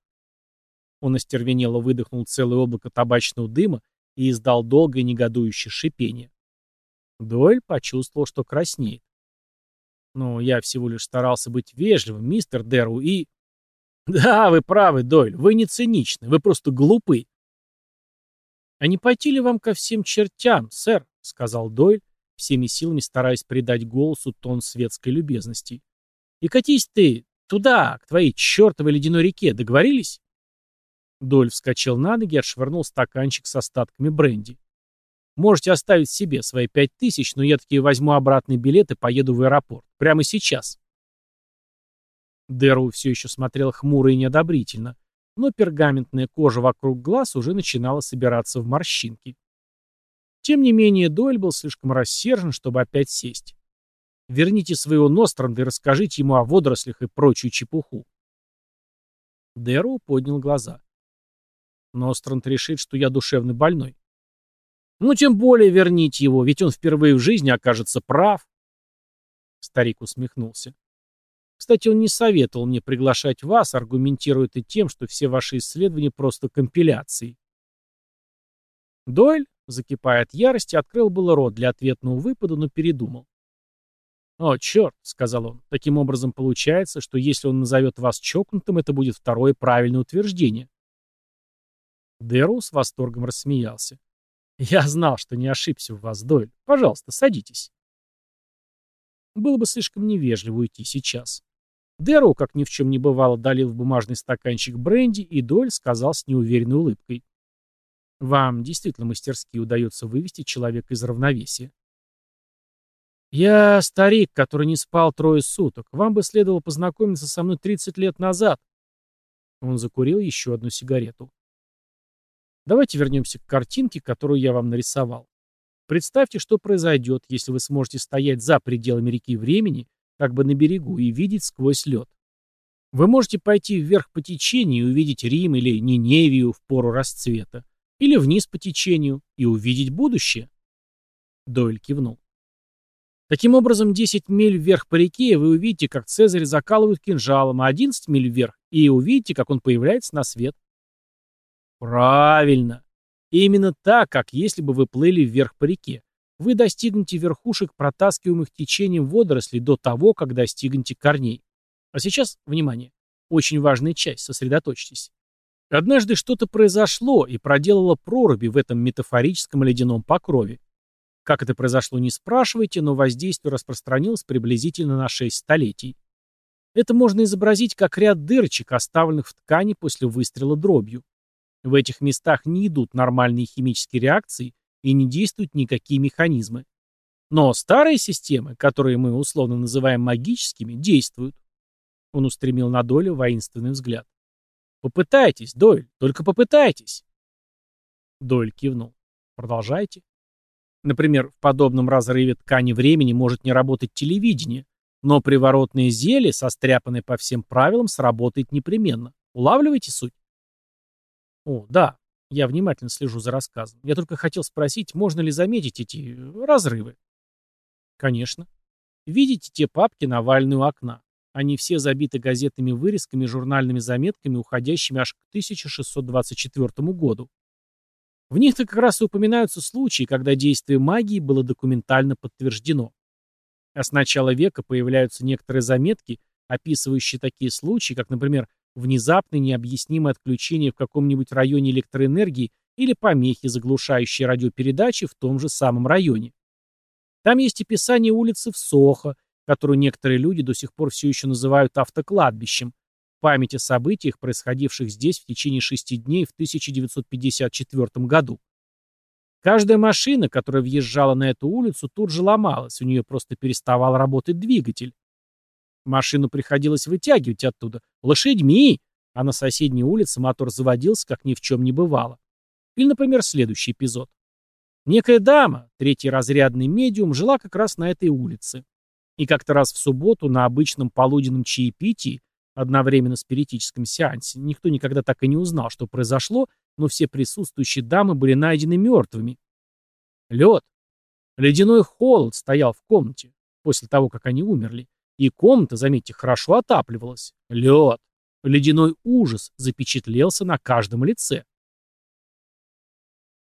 Он остервенело выдохнул целое облако табачного дыма и издал долгое негодующее шипение. Дойль почувствовал, что краснеет. «Ну, я всего лишь старался быть вежливым, мистер Дэру, и...» «Да, вы правы, Дойль, вы не циничны, вы просто глупы». «А не пойти ли вам ко всем чертям, сэр?» — сказал Дойль, всеми силами стараясь придать голосу тон светской любезности. «И катись ты туда, к твоей чертовой ледяной реке, договорились?» Доль вскочил на ноги и отшвырнул стаканчик с остатками бренди. Можете оставить себе свои пять тысяч, но я таки возьму обратный билет и поеду в аэропорт. Прямо сейчас. Дэру все еще смотрел хмуро и неодобрительно, но пергаментная кожа вокруг глаз уже начинала собираться в морщинки. Тем не менее, Дойль был слишком рассержен, чтобы опять сесть. Верните своего Ностранда и расскажите ему о водорослях и прочую чепуху. Дэру поднял глаза. Ностранд решит, что я душевно больной. Ну, тем более верните его, ведь он впервые в жизни окажется прав. Старик усмехнулся. Кстати, он не советовал мне приглашать вас, аргументируя это тем, что все ваши исследования просто компиляции. Дойль, закипая от ярости, открыл было рот для ответного выпада, но передумал. «О, черт», — сказал он, — «таким образом получается, что если он назовет вас чокнутым, это будет второе правильное утверждение». Дэрроу с восторгом рассмеялся. «Я знал, что не ошибся в вас, Дойль. Пожалуйста, садитесь». Было бы слишком невежливо уйти сейчас. Дэрроу, как ни в чем не бывало, долил в бумажный стаканчик бренди, и Дойль сказал с неуверенной улыбкой. «Вам действительно мастерски удается вывести человека из равновесия». «Я старик, который не спал трое суток. Вам бы следовало познакомиться со мной 30 лет назад». Он закурил еще одну сигарету. Давайте вернемся к картинке, которую я вам нарисовал. Представьте, что произойдет, если вы сможете стоять за пределами реки времени, как бы на берегу, и видеть сквозь лед. Вы можете пойти вверх по течению и увидеть Рим или Ниневию в пору расцвета, или вниз по течению и увидеть будущее. Дойль кивнул. Таким образом, 10 миль вверх по реке вы увидите, как Цезарь закалывают кинжалом, а 11 миль вверх, и увидите, как он появляется на свет. Правильно. именно так, как если бы вы плыли вверх по реке. Вы достигнете верхушек, протаскиваемых течением водорослей до того, как достигнете корней. А сейчас, внимание, очень важная часть, сосредоточьтесь. Однажды что-то произошло и проделало проруби в этом метафорическом ледяном покрове. Как это произошло, не спрашивайте, но воздействие распространилось приблизительно на 6 столетий. Это можно изобразить как ряд дырочек, оставленных в ткани после выстрела дробью. В этих местах не идут нормальные химические реакции и не действуют никакие механизмы. Но старые системы, которые мы условно называем магическими, действуют. Он устремил на Долю воинственный взгляд. «Попытайтесь, Дойль, только попытайтесь!» Дойль кивнул. «Продолжайте». Например, в подобном разрыве ткани времени может не работать телевидение, но приворотное зелье, состряпанное по всем правилам, сработает непременно. Улавливаете суть? О, да, я внимательно слежу за рассказом. Я только хотел спросить, можно ли заметить эти разрывы? Конечно. Видите те папки, навальные у окна? Они все забиты газетными вырезками и журнальными заметками, уходящими аж к 1624 году. В них-то как раз и упоминаются случаи, когда действие магии было документально подтверждено. А с начала века появляются некоторые заметки, описывающие такие случаи, как, например, внезапное необъяснимое отключение в каком-нибудь районе электроэнергии или помехи, заглушающие радиопередачи в том же самом районе. Там есть описание улицы в Сохо, которую некоторые люди до сих пор все еще называют автокладбищем, память о событиях, происходивших здесь в течение шести дней в 1954 году. Каждая машина, которая въезжала на эту улицу, тут же ломалась, у нее просто переставал работать двигатель. Машину приходилось вытягивать оттуда. Лошадьми! А на соседней улице мотор заводился, как ни в чем не бывало. Или, например, следующий эпизод. Некая дама, третий разрядный медиум, жила как раз на этой улице. И как-то раз в субботу на обычном полуденном чаепитии, одновременно спиритическом сеансе, никто никогда так и не узнал, что произошло, но все присутствующие дамы были найдены мертвыми. Лед. Ледяной холод стоял в комнате после того, как они умерли. И комната, заметьте, хорошо отапливалась. Лед. Ледяной ужас запечатлелся на каждом лице.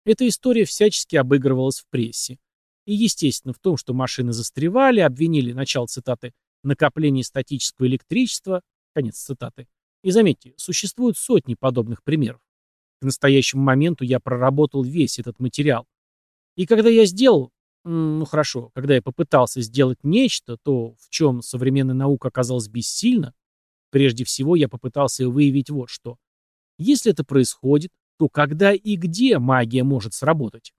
Эта история всячески обыгрывалась в прессе. И, естественно, в том, что машины застревали, обвинили, начало цитаты, накопление статического электричества, конец цитаты. И заметьте, существуют сотни подобных примеров. К настоящему моменту я проработал весь этот материал. И когда я сделал, ну хорошо, когда я попытался сделать нечто, то, в чем современная наука оказалась бессильна, прежде всего я попытался выявить вот что. Если это происходит, то когда и где магия может сработать?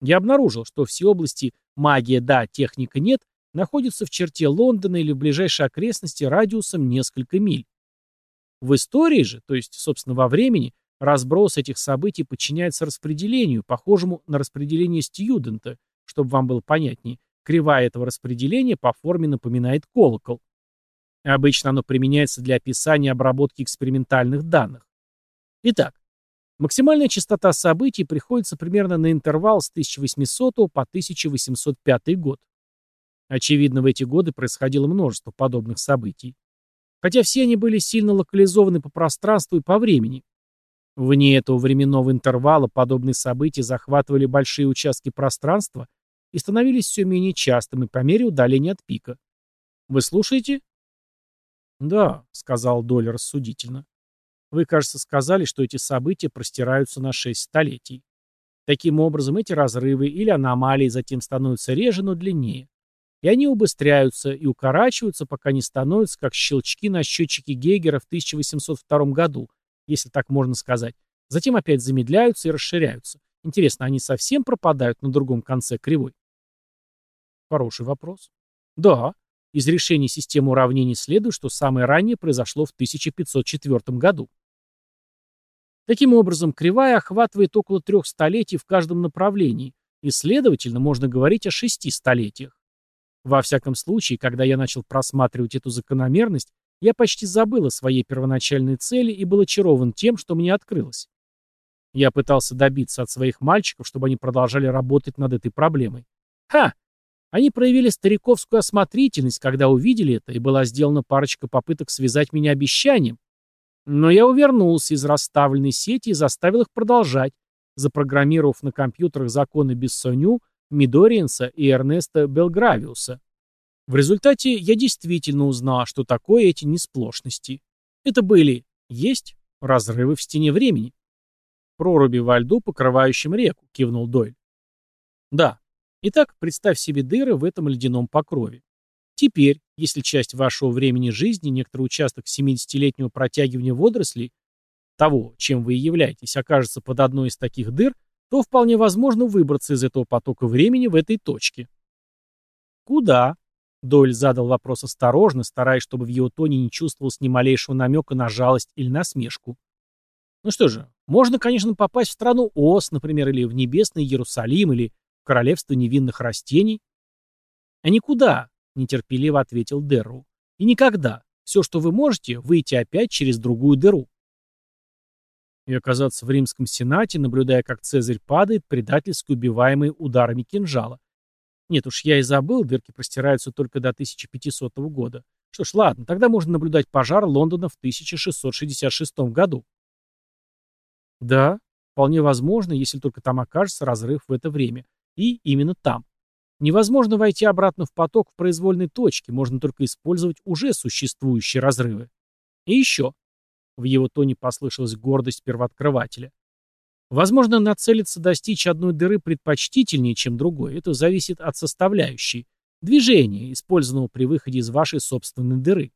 Я обнаружил, что все области магия да, техника нет, находятся в черте Лондона или в ближайшей окрестности радиусом несколько миль. В истории же, то есть, собственно, во времени, разброс этих событий подчиняется распределению, похожему на распределение Стьюдента, чтобы вам было понятнее, кривая этого распределения по форме напоминает колокол. Обычно оно применяется для описания обработки экспериментальных данных. Итак, максимальная частота событий приходится примерно на интервал с 1800 по 1805 год. Очевидно, в эти годы происходило множество подобных событий. Хотя все они были сильно локализованы по пространству и по времени. Вне этого временного интервала подобные события захватывали большие участки пространства и становились все менее частыми по мере удаления от пика. Вы слушаете? Да, сказал Доль рассудительно. Вы, кажется, сказали, что эти события простираются на шесть столетий. Таким образом, эти разрывы или аномалии затем становятся реже, но длиннее. И они убыстряются и укорачиваются, пока не становятся как щелчки на счетчике Гейгера в 1802 году, если так можно сказать. Затем опять замедляются и расширяются. Интересно, они совсем пропадают на другом конце кривой? Хороший вопрос. Да, из решения системы уравнений следует, что самое раннее произошло в 1504 году. Таким образом, кривая охватывает около трех столетий в каждом направлении, и, следовательно, можно говорить о шести столетиях. Во всяком случае, когда я начал просматривать эту закономерность, я почти забыл о своей первоначальной цели и был очарован тем, что мне открылось. Я пытался добиться от своих мальчиков, чтобы они продолжали работать над этой проблемой. Ха! Они проявили стариковскую осмотрительность, когда увидели это, и была сделана парочка попыток связать меня обещанием. Но я увернулся из расставленной сети и заставил их продолжать, запрограммировав на компьютерах законы Бессоню, Мидориенса и Эрнеста Белгравиуса. В результате я действительно узнал, что такое эти несплошности. Это были, есть, разрывы в стене времени. Проруби во льду, покрывающем реку, кивнул Дойль. Да, Итак, представь себе дыры в этом ледяном покрове. Теперь, если часть вашего времени жизни, некоторый участок 70-летнего протягивания водорослей, того, чем вы и являетесь, окажется под одной из таких дыр, то вполне возможно выбраться из этого потока времени в этой точке. Куда? Дойль задал вопрос осторожно, стараясь, чтобы в его тоне не чувствовалось ни малейшего намека на жалость или насмешку. Ну что же, можно, конечно, попасть в страну Ос, например, или в небесный Иерусалим, или королевство невинных растений? А никуда, нетерпеливо ответил Дерру. И никогда. Все, что вы можете, выйти опять через другую дыру. И оказаться в римском сенате, наблюдая, как Цезарь падает, предательски убиваемый ударами кинжала. Нет уж, я и забыл, дырки простираются только до 1500 года. Что ж, ладно, тогда можно наблюдать пожар Лондона в 1666 году. Да, вполне возможно, если только там окажется разрыв в это время. И именно там. Невозможно войти обратно в поток в произвольной точке, можно только использовать уже существующие разрывы. И еще. В его тоне послышалась гордость первооткрывателя. Возможно, нацелиться достичь одной дыры предпочтительнее, чем другой. Это зависит от составляющей. Движения, использованного при выходе из вашей собственной дыры.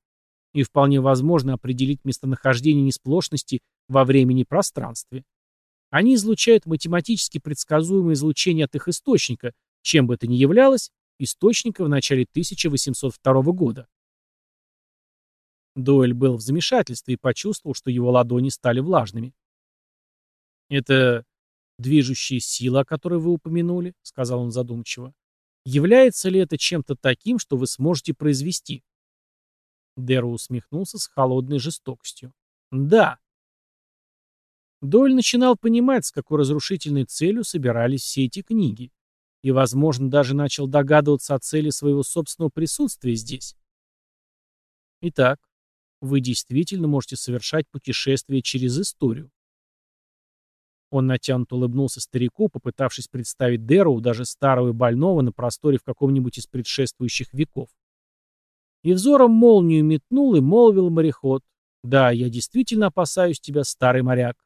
И вполне возможно определить местонахождение несплошности во времени и пространстве. Они излучают математически предсказуемое излучение от их источника, чем бы это ни являлось, источника в начале 1802 года. Дойль был в замешательстве и почувствовал, что его ладони стали влажными. «Это движущая сила, о которой вы упомянули», — сказал он задумчиво. «Является ли это чем-то таким, что вы сможете произвести?» Дэру усмехнулся с холодной жестокостью. «Да, Дойль начинал понимать, с какой разрушительной целью собирались все эти книги. И, возможно, даже начал догадываться о цели своего собственного присутствия здесь. Итак, вы действительно можете совершать путешествие через историю. Он натянуто улыбнулся старику, попытавшись представить Дэроу, даже старого и больного, на просторе в каком-нибудь из предшествующих веков. И взором молнию метнул и молвил мореход. «Да, я действительно опасаюсь тебя, старый моряк.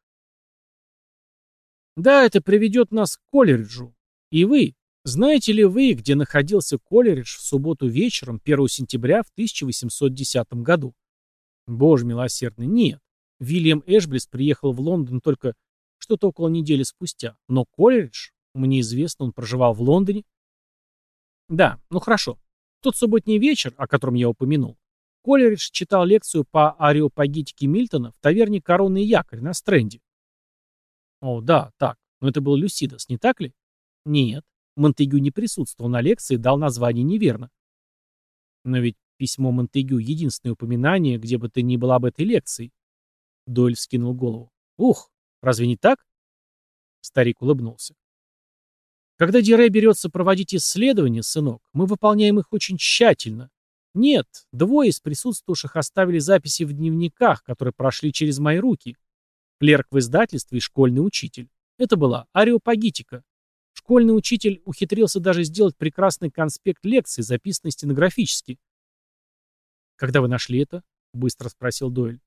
Да, это приведет нас к Колериджу. И вы, знаете ли вы, где находился Колеридж в субботу вечером 1 сентября в 1810 году? Боже милосердный, нет. Вильям Эшблис приехал в Лондон только что-то около недели спустя. Но Колеридж, мне известно, он проживал в Лондоне. Да, ну хорошо. Тот субботний вечер, о котором я упомянул, Колеридж читал лекцию по ареопагитике Мильтона в таверне «Коронный якорь» на Стрэнде. О, да, так. Но это был Люсидас, не так ли? Нет. Монтегю не присутствовал на лекции и дал название неверно. Но ведь письмо Монтегю — единственное упоминание, где бы ты ни была об этой лекции. Дойль вскинул голову. Ух, разве не так? Старик улыбнулся. Когда Дире берется проводить исследования, сынок, мы выполняем их очень тщательно. Нет, двое из присутствующих оставили записи в дневниках, которые прошли через мои руки. Клерк в издательстве и школьный учитель. Это была ареопагитика. Школьный учитель ухитрился даже сделать прекрасный конспект лекции, записанный стенографически. «Когда вы нашли это?» — быстро спросил Дойль.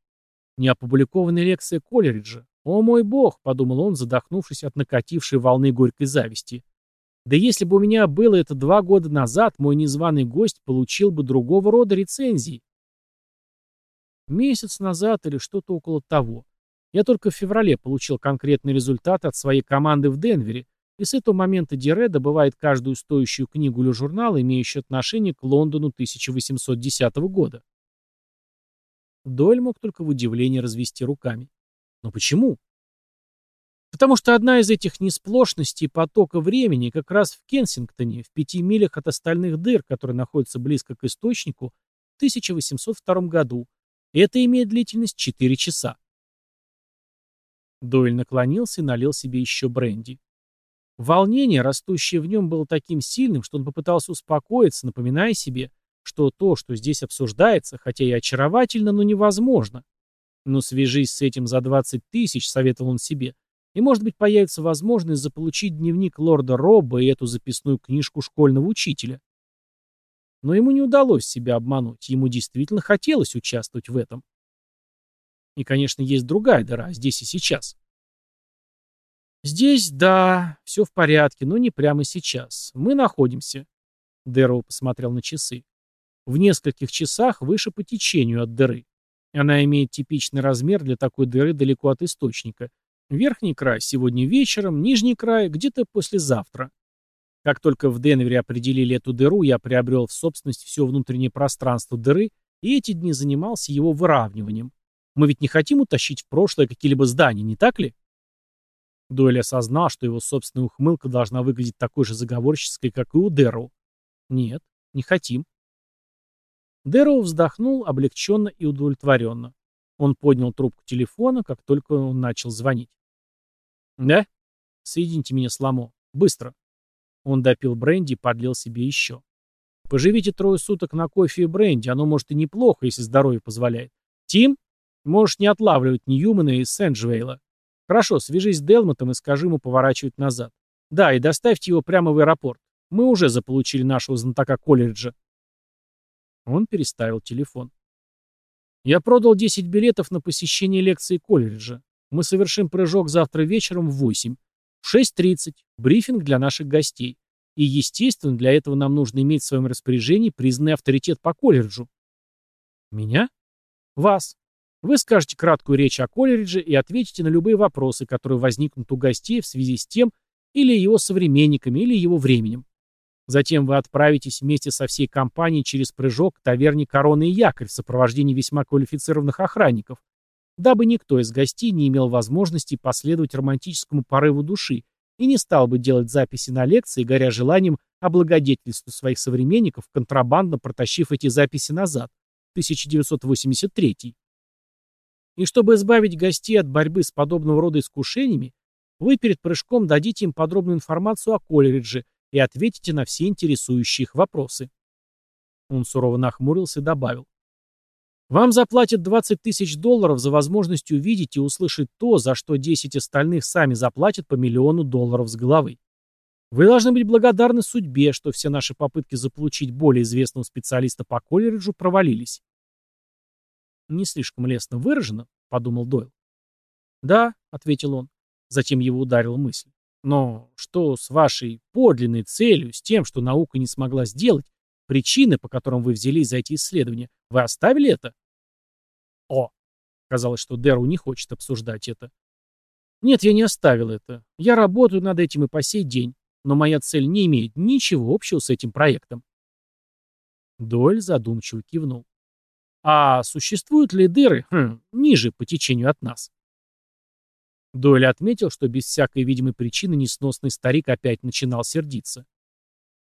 «Неопубликованная лекция Колериджа. О мой бог!» — подумал он, задохнувшись от накатившей волны горькой зависти. «Да если бы у меня было это два года назад, мой незваный гость получил бы другого рода рецензии». Месяц назад или что-то около того. Я только в феврале получил конкретный результат от своей команды в Денвере, и с этого момента Дире добывает каждую стоящую книгу или журнал, имеющий отношение к Лондону 1810 года. Дойль мог только в удивлении развести руками. Но почему? Потому что одна из этих несплошностей потока времени как раз в Кенсингтоне, в пяти милях от остальных дыр, которые находятся близко к источнику, в 1802 году. Это имеет длительность 4 часа. Дойль наклонился и налил себе еще бренди. Волнение, растущее в нем, было таким сильным, что он попытался успокоиться, напоминая себе, что то, что здесь обсуждается, хотя и очаровательно, но невозможно. Но свяжись с этим за 20 тысяч, советовал он себе, и, может быть, появится возможность заполучить дневник лорда Робба и эту записную книжку школьного учителя. Но ему не удалось себя обмануть, ему действительно хотелось участвовать в этом. И, конечно, есть другая дыра, здесь и сейчас. Здесь, да, все в порядке, но не прямо сейчас. Мы находимся. Дэроу посмотрел на часы в нескольких часах выше по течению от дыры. Она имеет типичный размер для такой дыры далеко от источника. Верхний край сегодня вечером, нижний край где-то послезавтра. Как только в Денвере определили эту дыру, я приобрел в собственность все внутреннее пространство дыры и эти дни занимался его выравниванием. Мы ведь не хотим утащить в прошлое какие-либо здания, не так ли? Дойль осознал, что его собственная ухмылка должна выглядеть такой же заговорческой, как и у Дэрроу. Нет, не хотим. Дэроу вздохнул облегченно и удовлетворенно. Он поднял трубку телефона, как только он начал звонить. «Да? Соедините меня с Ламо. Быстро». Он допил бренди и подлил себе еще. «Поживите трое суток на кофе и бренди, оно может и неплохо, если здоровье позволяет. Тим, можешь не отлавливать Ньюмана и Сэнджвейла. Хорошо, свяжись с Делмотом и скажи ему поворачивать назад. Да, и доставьте его прямо в аэропорт. Мы уже заполучили нашего знатока колледжа. Он переставил телефон. «Я продал 10 билетов на посещение лекции колледжа. Мы совершим прыжок завтра вечером в 8. В 6.30. Брифинг для наших гостей. И, естественно, для этого нам нужно иметь в своем распоряжении признанный авторитет по колледжу». «Меня?» «Вас. Вы скажете краткую речь о колледже и ответите на любые вопросы, которые возникнут у гостей в связи с тем или его современниками, или его временем. Затем вы отправитесь вместе со всей компанией через прыжок к таверне «Корона и якорь» в сопровождении весьма квалифицированных охранников, дабы никто из гостей не имел возможности последовать романтическому порыву души и не стал бы делать записи на лекции, горя желанием облагодетельствовать своих современников, контрабандно протащив эти записи назад, 1983. И чтобы избавить гостей от борьбы с подобного рода искушениями, вы перед прыжком дадите им подробную информацию о Колеридже и ответите на все интересующие их вопросы. Он сурово нахмурился и добавил. Вам заплатят 20 тысяч долларов за возможность увидеть и услышать то, за что 10 остальных сами заплатят по миллиону долларов с головы. Вы должны быть благодарны судьбе, что все наши попытки заполучить более известного специалиста по колледжу провалились. Не слишком лестно выражено, подумал Дойл. Да, ответил он. Затем его ударила мысль. Но что с вашей подлинной целью, с тем, что наука не смогла сделать, причины, по которым вы взялись за эти исследования, вы оставили это? О, казалось, что Дэру не хочет обсуждать это. Нет, я не оставил это. Я работаю над этим и по сей день, но моя цель не имеет ничего общего с этим проектом. Доль задумчиво кивнул. А существуют ли дыры хм, ниже по течению от нас? Дойль отметил, что без всякой видимой причины несносный старик опять начинал сердиться.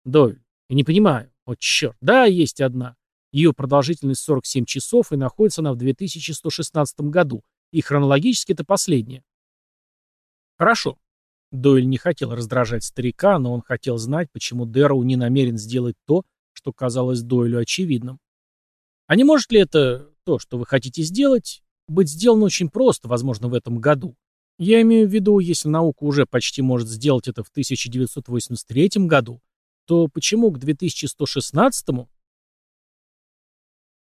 «Дойль, я не понимаю. О, черт, да, есть одна. Ее продолжительность 47 часов, и находится она в 2116 году, и хронологически это последняя». «Хорошо. Дойль не хотел раздражать старика, но он хотел знать, почему Дэрроу не намерен сделать то, что казалось Дойлю очевидным. А не может ли это, то, что вы хотите сделать, быть сделано очень просто, возможно, в этом году? Я имею в виду, если наука уже почти может сделать это в 1983 году, то почему к 2116?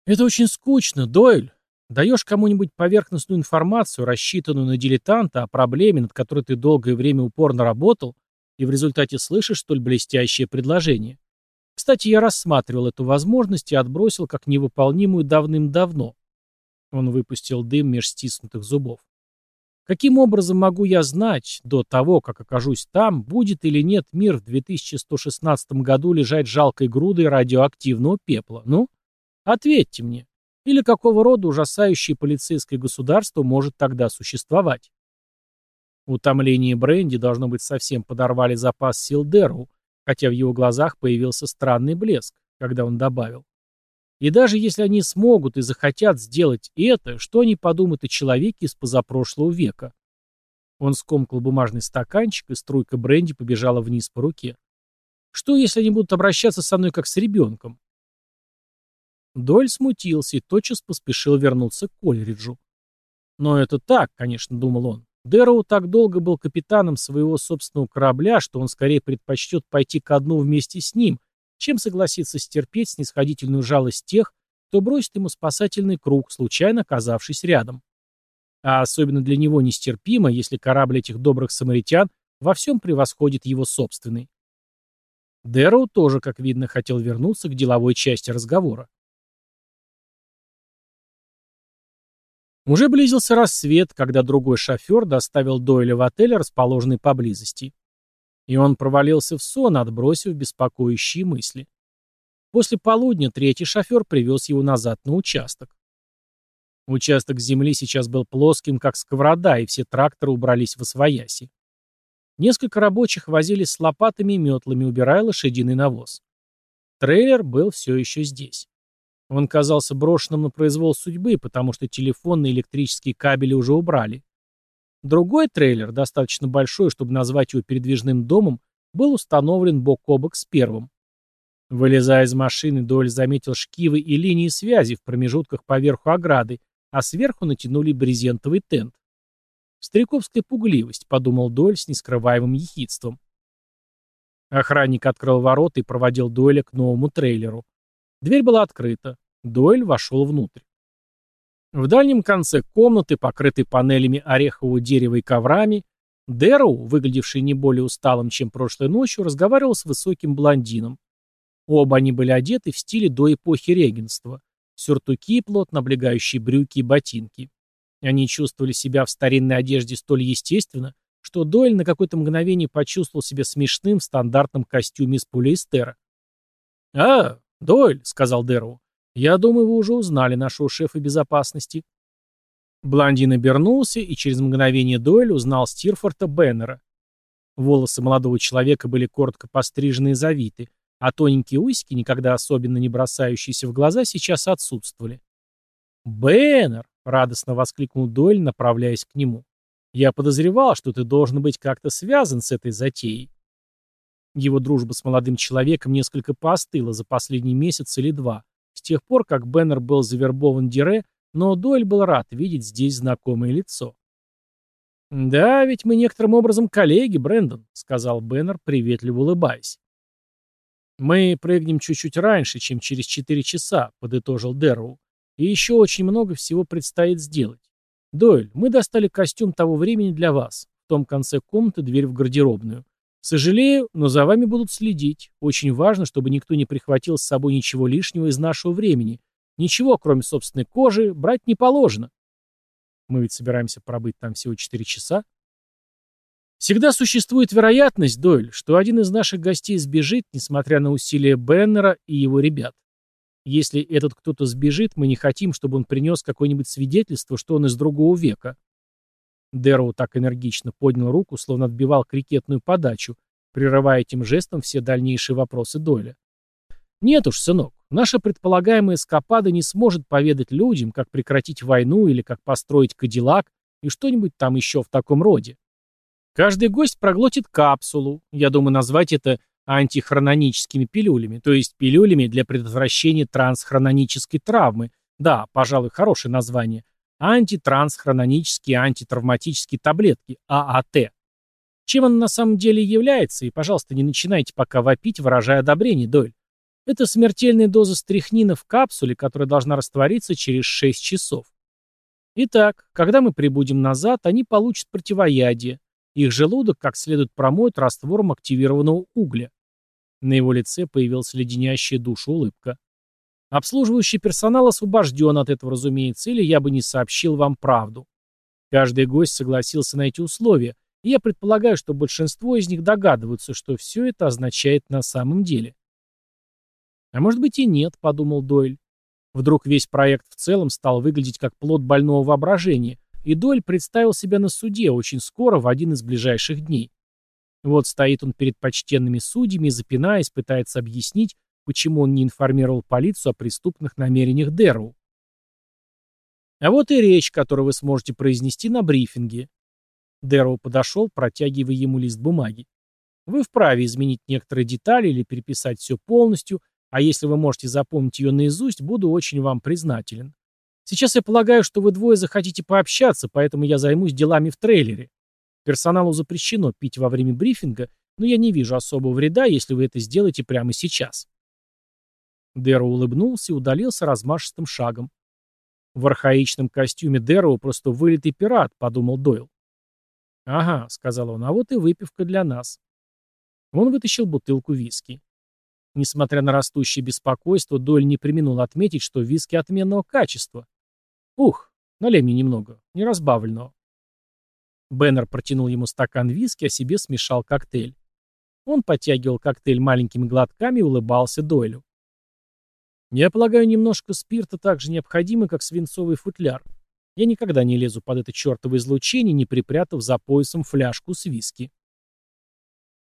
Это очень скучно, Дойль. Даешь кому-нибудь поверхностную информацию, рассчитанную на дилетанта, о проблеме, над которой ты долгое время упорно работал, и в результате слышишь столь блестящее предложение. Кстати, я рассматривал эту возможность и отбросил как невыполнимую давным-давно. Он выпустил дым меж стиснутых зубов. Каким образом могу я знать, до того, как окажусь там, будет или нет мир в 2116 году лежать жалкой грудой радиоактивного пепла? Ну, ответьте мне. Или какого рода ужасающее полицейское государство может тогда существовать? Утомление Бренди, должно быть, совсем подорвали запас сил Деру, хотя в его глазах появился странный блеск, когда он добавил. И даже если они смогут и захотят сделать это, что они подумают о человеке из позапрошлого века? Он скомкал бумажный стаканчик, и струйка бренди побежала вниз по руке. Что, если они будут обращаться со мной как с ребенком? Доль смутился и тотчас поспешил вернуться к Кольриджу. Но это так, конечно, думал он. Дэроу так долго был капитаном своего собственного корабля, что он скорее предпочтет пойти ко дну вместе с ним, чем согласиться стерпеть снисходительную жалость тех, кто бросит ему спасательный круг, случайно оказавшись рядом. А особенно для него нестерпимо, если корабль этих добрых самаритян во всем превосходит его собственный. Дэроу тоже, как видно, хотел вернуться к деловой части разговора. Уже близился рассвет, когда другой шофер доставил Дойля в отель, расположенный поблизости. И он провалился в сон, отбросив беспокоящие мысли. После полудня третий шофер привез его назад на участок. Участок земли сейчас был плоским, как сковорода, и все тракторы убрались в освояси. Несколько рабочих возились с лопатами и метлами, убирая лошадиный навоз. Трейлер был все еще здесь. Он казался брошенным на произвол судьбы, потому что телефонные и электрические кабели уже убрали. Другой трейлер, достаточно большой, чтобы назвать его передвижным домом, был установлен бок о бок с первым. Вылезая из машины, Доль заметил шкивы и линии связи в промежутках поверху ограды, а сверху натянули брезентовый тент. «Стариковская пугливость», — подумал Доль с нескрываемым ехидством. Охранник открыл ворота и проводил Дойля к новому трейлеру. Дверь была открыта. Дойль вошел внутрь. В дальнем конце комнаты, покрытой панелями орехового дерева и коврами, Дэроу, выглядевший не более усталым, чем прошлой ночью, разговаривал с высоким блондином. Оба они были одеты в стиле до эпохи регенства. Сюртуки, плотно облегающие брюки и ботинки. Они чувствовали себя в старинной одежде столь естественно, что Дойль на какое-то мгновение почувствовал себя смешным в стандартном костюме из полиэстера. «А, «Дойль», — сказал Дэрроу, — «я думаю, вы уже узнали нашего шефа безопасности». Блондин обернулся, и через мгновение Дойль узнал Стирфорта Беннера. Волосы молодого человека были коротко пострижены и завиты, а тоненькие усики, никогда особенно не бросающиеся в глаза, сейчас отсутствовали. «Беннер!» — радостно воскликнул Дойль, направляясь к нему. «Я подозревал, что ты должен быть как-то связан с этой затеей». Его дружба с молодым человеком несколько поостыла за последний месяц или два, с тех пор, как Беннер был завербован Дире, но Дойль был рад видеть здесь знакомое лицо. «Да, ведь мы некоторым образом коллеги, Брэндон», — сказал Беннер, приветливо улыбаясь. «Мы прыгнем чуть-чуть раньше, чем через четыре часа», — подытожил Дэрроу. «И еще очень много всего предстоит сделать. Дойль, мы достали костюм того времени для вас. В том конце комнаты дверь в гардеробную. Сожалею, но за вами будут следить. Очень важно, чтобы никто не прихватил с собой ничего лишнего из нашего времени. Ничего, кроме собственной кожи, брать не положено. Мы ведь собираемся пробыть там всего 4 часа. Всегда существует вероятность, Дойль, что один из наших гостей сбежит, несмотря на усилия Беннера и его ребят. Если этот кто-то сбежит, мы не хотим, чтобы он принес какое-нибудь свидетельство, что он из другого века. Дэроу так энергично поднял руку, словно отбивал крикетную подачу, прерывая этим жестом все дальнейшие вопросы Дойля. «Нет уж, сынок, наша предполагаемая эскапада не сможет поведать людям, как прекратить войну или как построить Кадиллак и что-нибудь там еще в таком роде. Каждый гость проглотит капсулу. Я думаю назвать это антихрононическими пилюлями, то есть пилюлями для предотвращения трансхрононической травмы. Да, пожалуй, хорошее название. Антитрансхрононические антитравматические таблетки, ААТ. Чем она на самом деле является, и, пожалуйста, не начинайте пока вопить, выражая одобрение, Дойль. Это смертельная доза стрихнина в капсуле, которая должна раствориться через 6 часов. Итак, когда мы прибудем назад, они получат противоядие. Их желудок как следует промоют раствором активированного угля. На его лице появилась леденящая душу улыбка. Обслуживающий персонал освобожден от этого, разумеется, или я бы не сообщил вам правду. Каждый гость согласился на эти условия, и я предполагаю, что большинство из них догадываются, что все это означает на самом деле. А может быть и нет, подумал Дойль. Вдруг весь проект в целом стал выглядеть как плод больного воображения, и Дойль представил себя на суде очень скоро, в один из ближайших дней. Вот стоит он перед почтенными судьями запинаясь, пытается объяснить, почему он не информировал полицию о преступных намерениях Дэрроу. А вот и речь, которую вы сможете произнести на брифинге. Дэрроу подошел, протягивая ему лист бумаги. Вы вправе изменить некоторые детали или переписать все полностью, а если вы можете запомнить ее наизусть, буду очень вам признателен. Сейчас я полагаю, что вы двое захотите пообщаться, поэтому я займусь делами в трейлере. Персоналу запрещено пить во время брифинга, но я не вижу особого вреда, если вы это сделаете прямо сейчас. Дэро улыбнулся и удалился размашистым шагом. В архаичном костюме Дэроу просто вылитый пират, подумал Дойл. «Ага», — сказал он, — «а вот и выпивка для нас». Он вытащил бутылку виски. Несмотря на растущее беспокойство, Дойль не применул отметить, что виски отменного качества. «Ух, налей мне немного, неразбавленного». Беннер протянул ему стакан виски, а себе смешал коктейль. Он подтягивал коктейль маленькими глотками и улыбался Дойлю. Я полагаю, немножко спирта так же необходимо, как свинцовый футляр. Я никогда не лезу под это чертово излучение, не припрятав за поясом фляжку с виски.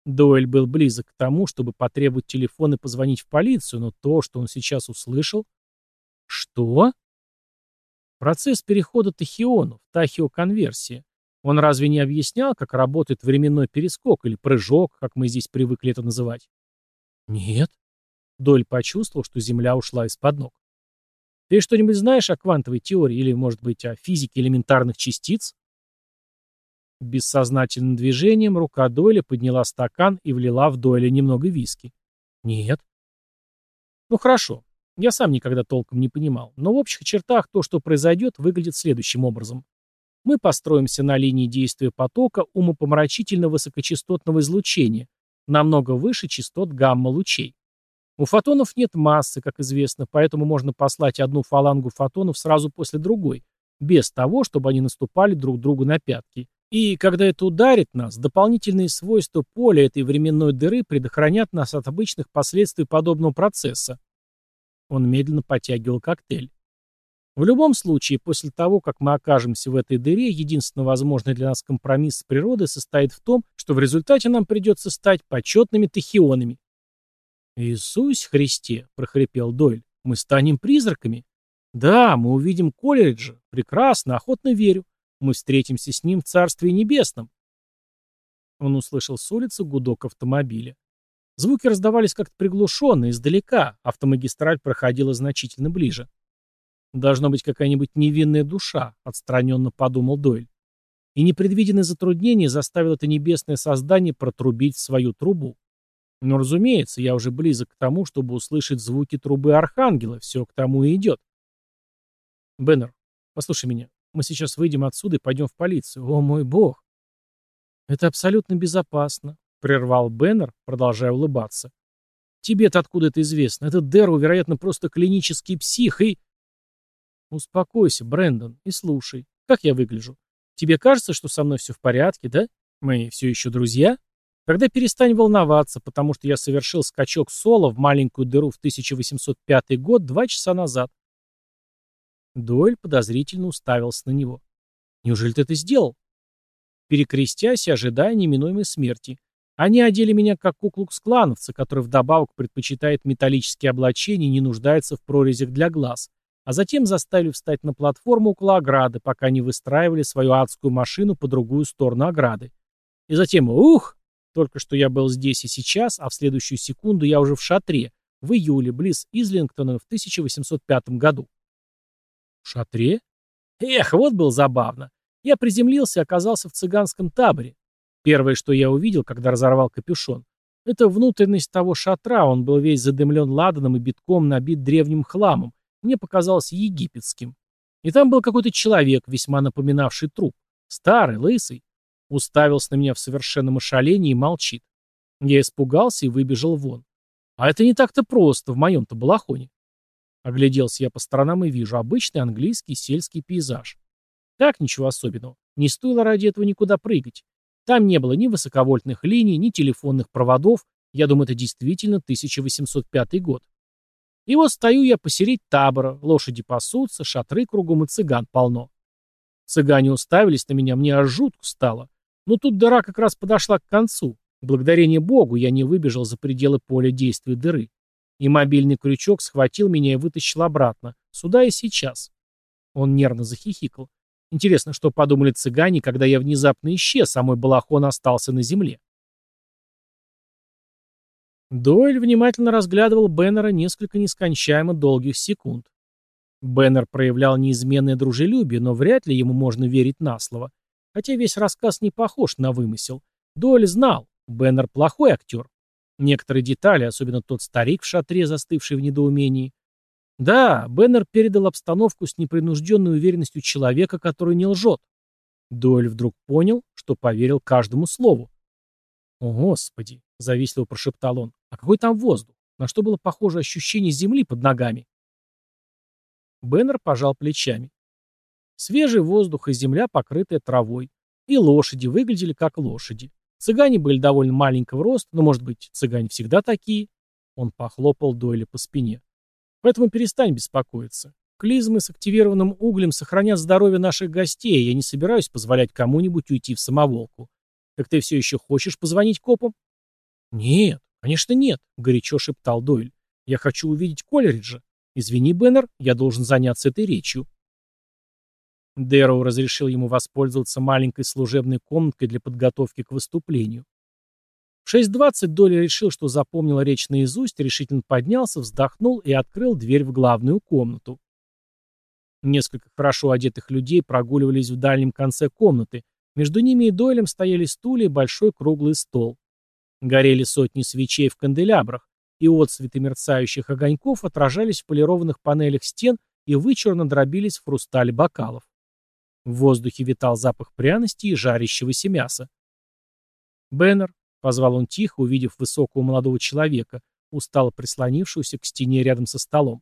Дойль был близок к тому, чтобы потребовать телефон и позвонить в полицию, но то, что он сейчас услышал... Что? Процесс перехода тахионов, тахиоконверсия. Он разве не объяснял, как работает временной перескок или прыжок, как мы здесь привыкли это называть? Нет. Доль почувствовал, что Земля ушла из-под ног. Ты что-нибудь знаешь о квантовой теории или, может быть, о физике элементарных частиц? Бессознательным движением рука Дойля подняла стакан и влила в Дойля немного виски. Нет. Ну хорошо. Я сам никогда толком не понимал. Но в общих чертах то, что произойдет, выглядит следующим образом. Мы построимся на линии действия потока умопомрачительно высокочастотного излучения, намного выше частот гамма-лучей. У фотонов нет массы, как известно, поэтому можно послать одну фалангу фотонов сразу после другой, без того, чтобы они наступали друг другу на пятки. И когда это ударит нас, дополнительные свойства поля этой временной дыры предохранят нас от обычных последствий подобного процесса. Он медленно потягивал коктейль. В любом случае, после того, как мы окажемся в этой дыре, единственно возможный для нас компромисс с природой состоит в том, что в результате нам придется стать почетными тахионами. «Иисус Христе!» — прохрипел Дойль. «Мы станем призраками?» «Да, мы увидим Колериджа. Прекрасно, охотно верю. Мы встретимся с ним в Царстве Небесном». Он услышал с улицы гудок автомобиля. Звуки раздавались как-то приглушенно, издалека, автомагистраль проходила значительно ближе. «Должно быть какая-нибудь невинная душа», — отстраненно подумал Дойль. И непредвиденное затруднение заставило это небесное создание протрубить свою трубу. Но, разумеется, я уже близок к тому, чтобы услышать звуки трубы Архангела. Все к тому и идет. Беннер, послушай меня. Мы сейчас выйдем отсюда и пойдем в полицию. О, мой бог. Это абсолютно безопасно, прервал Беннер, продолжая улыбаться. Тебе-то откуда это известно? Этот Дэру, вероятно, просто клинический псих и... Успокойся, Брэндон, и слушай. Как я выгляжу? Тебе кажется, что со мной все в порядке, да? Мы все еще друзья? Тогда перестань волноваться, потому что я совершил скачок соло в маленькую дыру в 1805 год два часа назад. Дойль подозрительно уставился на него. «Неужели ты это сделал?» Перекрестясь ожидая неминуемой смерти. Они одели меня как куклукс-клановца, который вдобавок предпочитает металлические облачения и не нуждается в прорезях для глаз, а затем заставили встать на платформу около ограды, пока не выстраивали свою адскую машину по другую сторону ограды. И затем «Ух!» Только что я был здесь и сейчас, а в следующую секунду я уже в шатре, в июле, близ Излингтона в 1805 году. В шатре? Эх, вот был забавно. Я приземлился и оказался в цыганском таборе. Первое, что я увидел, когда разорвал капюшон, это внутренность того шатра, он был весь задымлен ладаном и битком набит древним хламом, мне показалось египетским. И там был какой-то человек, весьма напоминавший труп. Старый, лысый. Уставился на меня в совершенном ошалении и молчит. Я испугался и выбежал вон. А это не так-то просто, в моем-то балахоне. Огляделся я по сторонам и вижу обычный английский сельский пейзаж. Так, ничего особенного. Не стоило ради этого никуда прыгать. Там не было ни высоковольтных линий, ни телефонных проводов. Я думаю, это действительно 1805 год. И вот стою я посередь табора, лошади пасутся, шатры кругом и цыган полно. Цыгане уставились на меня, мне аж жутко стало. Но тут дыра как раз подошла к концу. Благодарение Богу я не выбежал за пределы поля действия дыры. И мобильный крючок схватил меня и вытащил обратно. Сюда и сейчас. Он нервно захихикал. Интересно, что подумали цыгане, когда я внезапно исчез, а мой балахон остался на земле. Дойль внимательно разглядывал Беннера несколько нескончаемо долгих секунд. Беннер проявлял неизменное дружелюбие, но вряд ли ему можно верить на слово. Хотя весь рассказ не похож на вымысел. Дойль знал, Беннер плохой актер. Некоторые детали, особенно тот старик в шатре, застывший в недоумении. Да, Беннер передал обстановку с непринужденной уверенностью человека, который не лжет. Дойль вдруг понял, что поверил каждому слову. «О, Господи!» — завистливо прошептал он. «А какой там воздух? На что было похоже ощущение земли под ногами?» Беннер пожал плечами. Свежий воздух и земля, покрытая травой. И лошади выглядели как лошади. Цыгане были довольно маленького роста, но, может быть, цыгане всегда такие? Он похлопал Дойля по спине. Поэтому перестань беспокоиться. Клизмы с активированным углем сохранят здоровье наших гостей, я не собираюсь позволять кому-нибудь уйти в самоволку. Так ты все еще хочешь позвонить копам? Нет, конечно нет, горячо шептал Дойль. Я хочу увидеть Колериджа. Извини, Беннер, я должен заняться этой речью. Дэроу разрешил ему воспользоваться маленькой служебной комнаткой для подготовки к выступлению. В 6.20 Доля решил, что запомнил речь наизусть, решительно поднялся, вздохнул и открыл дверь в главную комнату. Несколько хорошо одетых людей прогуливались в дальнем конце комнаты. Между ними и Дойлем стояли стулья и большой круглый стол. Горели сотни свечей в канделябрах, и отцветы мерцающих огоньков отражались в полированных панелях стен и вычурно дробились в хрустале бокалов. В воздухе витал запах пряности и жарящегося мяса. Беннер, Позвал он тихо, увидев высокого молодого человека, устало прислонившегося к стене рядом со столом.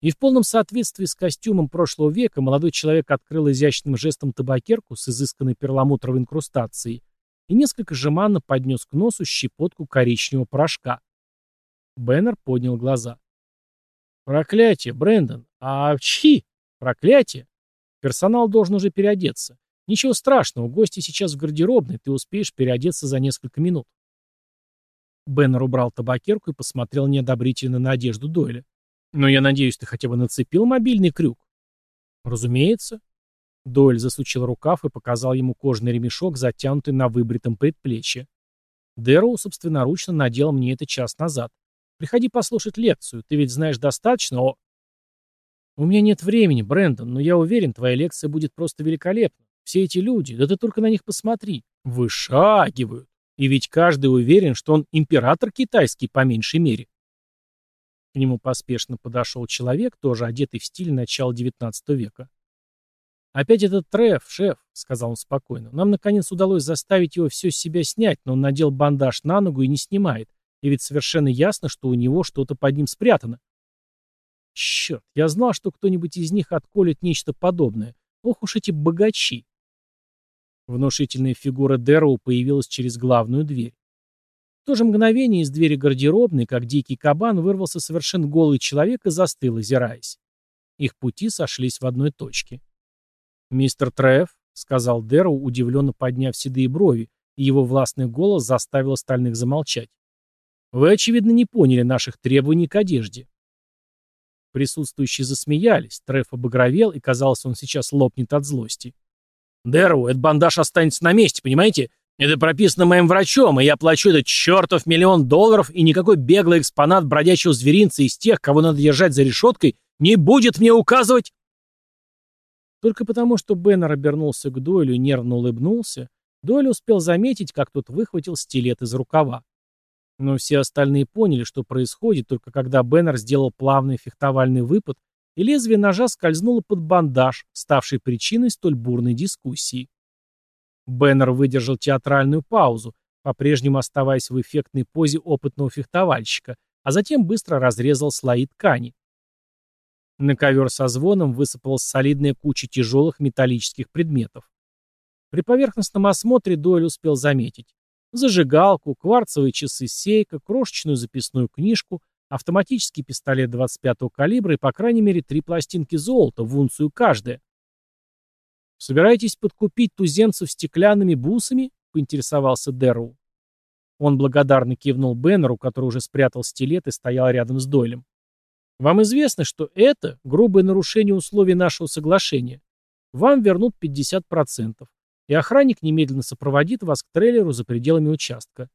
И в полном соответствии с костюмом прошлого века молодой человек открыл изящным жестом табакерку с изысканной перламутровой инкрустацией и несколько жеманно поднес к носу щепотку коричневого порошка. Беннер поднял глаза. «Проклятие, Брэндон! А чьи? Проклятие! Персонал должен уже переодеться. Ничего страшного, гости сейчас в гардеробной, ты успеешь переодеться за несколько минут. Беннер убрал табакерку и посмотрел неодобрительно на одежду Дойля. «Но я надеюсь, ты хотя бы нацепил мобильный крюк?» «Разумеется». Дойль засучил рукав и показал ему кожаный ремешок, затянутый на выбритом предплечье. Дэроу собственноручно надел мне это час назад. Приходи послушать лекцию, ты ведь знаешь достаточно о... У меня нет времени, Брэндон, но я уверен, твоя лекция будет просто великолепна. Все эти люди, да ты только на них посмотри, вышагивают. И ведь каждый уверен, что он император китайский по меньшей мере. К нему поспешно подошел человек, тоже одетый в стиль начала XIX века. «Опять этот треф, шеф», — сказал он спокойно. «Нам, наконец, удалось заставить его все с себя снять, но он надел бандаж на ногу и не снимает. И ведь совершенно ясно, что у него что-то под ним спрятано». «Черт, я знал, что кто-нибудь из них отколет нечто подобное. Ох уж эти богачи!» Внушительная фигура Дэроу появилась через главную дверь. В то же мгновение из двери гардеробной, как дикий кабан, вырвался совершенно голый человек и застыл, озираясь. Их пути сошлись в одной точке. «Мистер Треф», — сказал Дэроу, удивленно подняв седые брови, и его властный голос заставил остальных замолчать. «Вы, очевидно, не поняли наших требований к одежде». Присутствующие засмеялись, Треф обогровел, и казалось, он сейчас лопнет от злости. Дэру, этот бандаж останется на месте, понимаете? Это прописано моим врачом, и я плачу этот чертов миллион долларов, и никакой беглый экспонат бродячего зверинца из тех, кого надо держать за решеткой, не будет мне указывать...» Только потому, что Беннер обернулся к Дойлю и нервно улыбнулся, Дойль успел заметить, как тот выхватил стилет из рукава. Но все остальные поняли, что происходит, только когда Беннер сделал плавный фехтовальный выпад, и лезвие ножа скользнуло под бандаж, ставший причиной столь бурной дискуссии. Беннер выдержал театральную паузу, по-прежнему оставаясь в эффектной позе опытного фехтовальщика, а затем быстро разрезал слои ткани. На ковер со звоном высыпалась солидная куча тяжелых металлических предметов. При поверхностном осмотре Дойль успел заметить зажигалку, кварцевые часы сейка, крошечную записную книжку, автоматический пистолет 25-го калибра и, по крайней мере, три пластинки золота в унцию каждая. «Собираетесь подкупить туземцев стеклянными бусами?» — поинтересовался Дэрроу. Он благодарно кивнул Беннеру, который уже спрятал стилет и стоял рядом с Дойлем. «Вам известно, что это грубое нарушение условий нашего соглашения. Вам вернут 50%, и охранник немедленно сопроводит вас к трейлеру за пределами участка.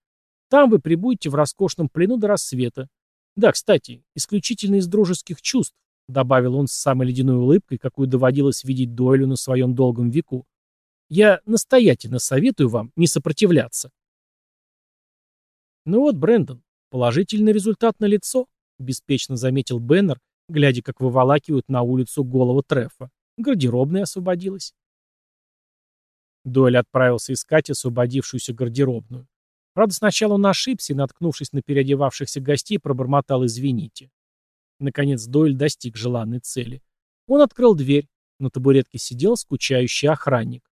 Там вы прибудете в роскошном плену до рассвета. Да, кстати, исключительно из дружеских чувств добавил он с самой ледяной улыбкой, какую доводилось видеть Дойлю на своем долгом веку. Я настоятельно советую вам не сопротивляться. Ну вот, Брэндон, положительный результат на лицо, беспечно заметил Беннер, глядя, как выволакивают на улицу голову Трефа. Гардеробная освободилась. Дойль отправился искать освободившуюся гардеробную. Правда, сначала он ошибся и, наткнувшись на переодевавшихся гостей, пробормотал «извините». Наконец Дойль достиг желанной цели. Он открыл дверь. На табуретке сидел скучающий охранник.